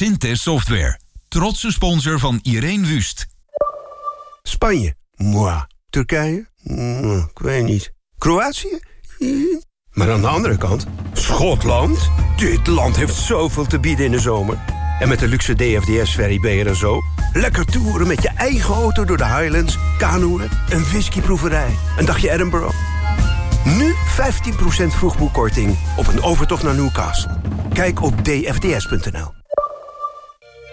Synthes Software. Trotse sponsor van Irene Wust. Spanje? Moi. Turkije? Ik weet niet. Kroatië? Maar aan de andere kant, Schotland? Dit land heeft zoveel te bieden in de zomer. En met de luxe DFDS-ferry ben je er zo. Lekker toeren met je eigen auto door de Highlands, kanoeën, een whiskyproeverij, een dagje Edinburgh. Nu 15% vroegboekkorting op een overtocht naar Newcastle. Kijk op dfds.nl.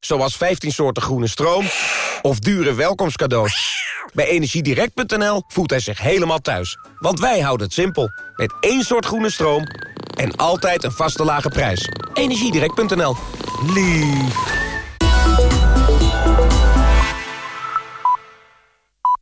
Zoals 15 soorten groene stroom of dure welkomstcadeaus. Bij Energiedirect.nl voelt hij zich helemaal thuis. Want wij houden het simpel. Met één soort groene stroom en altijd een vaste lage prijs. Energiedirect.nl. Lief.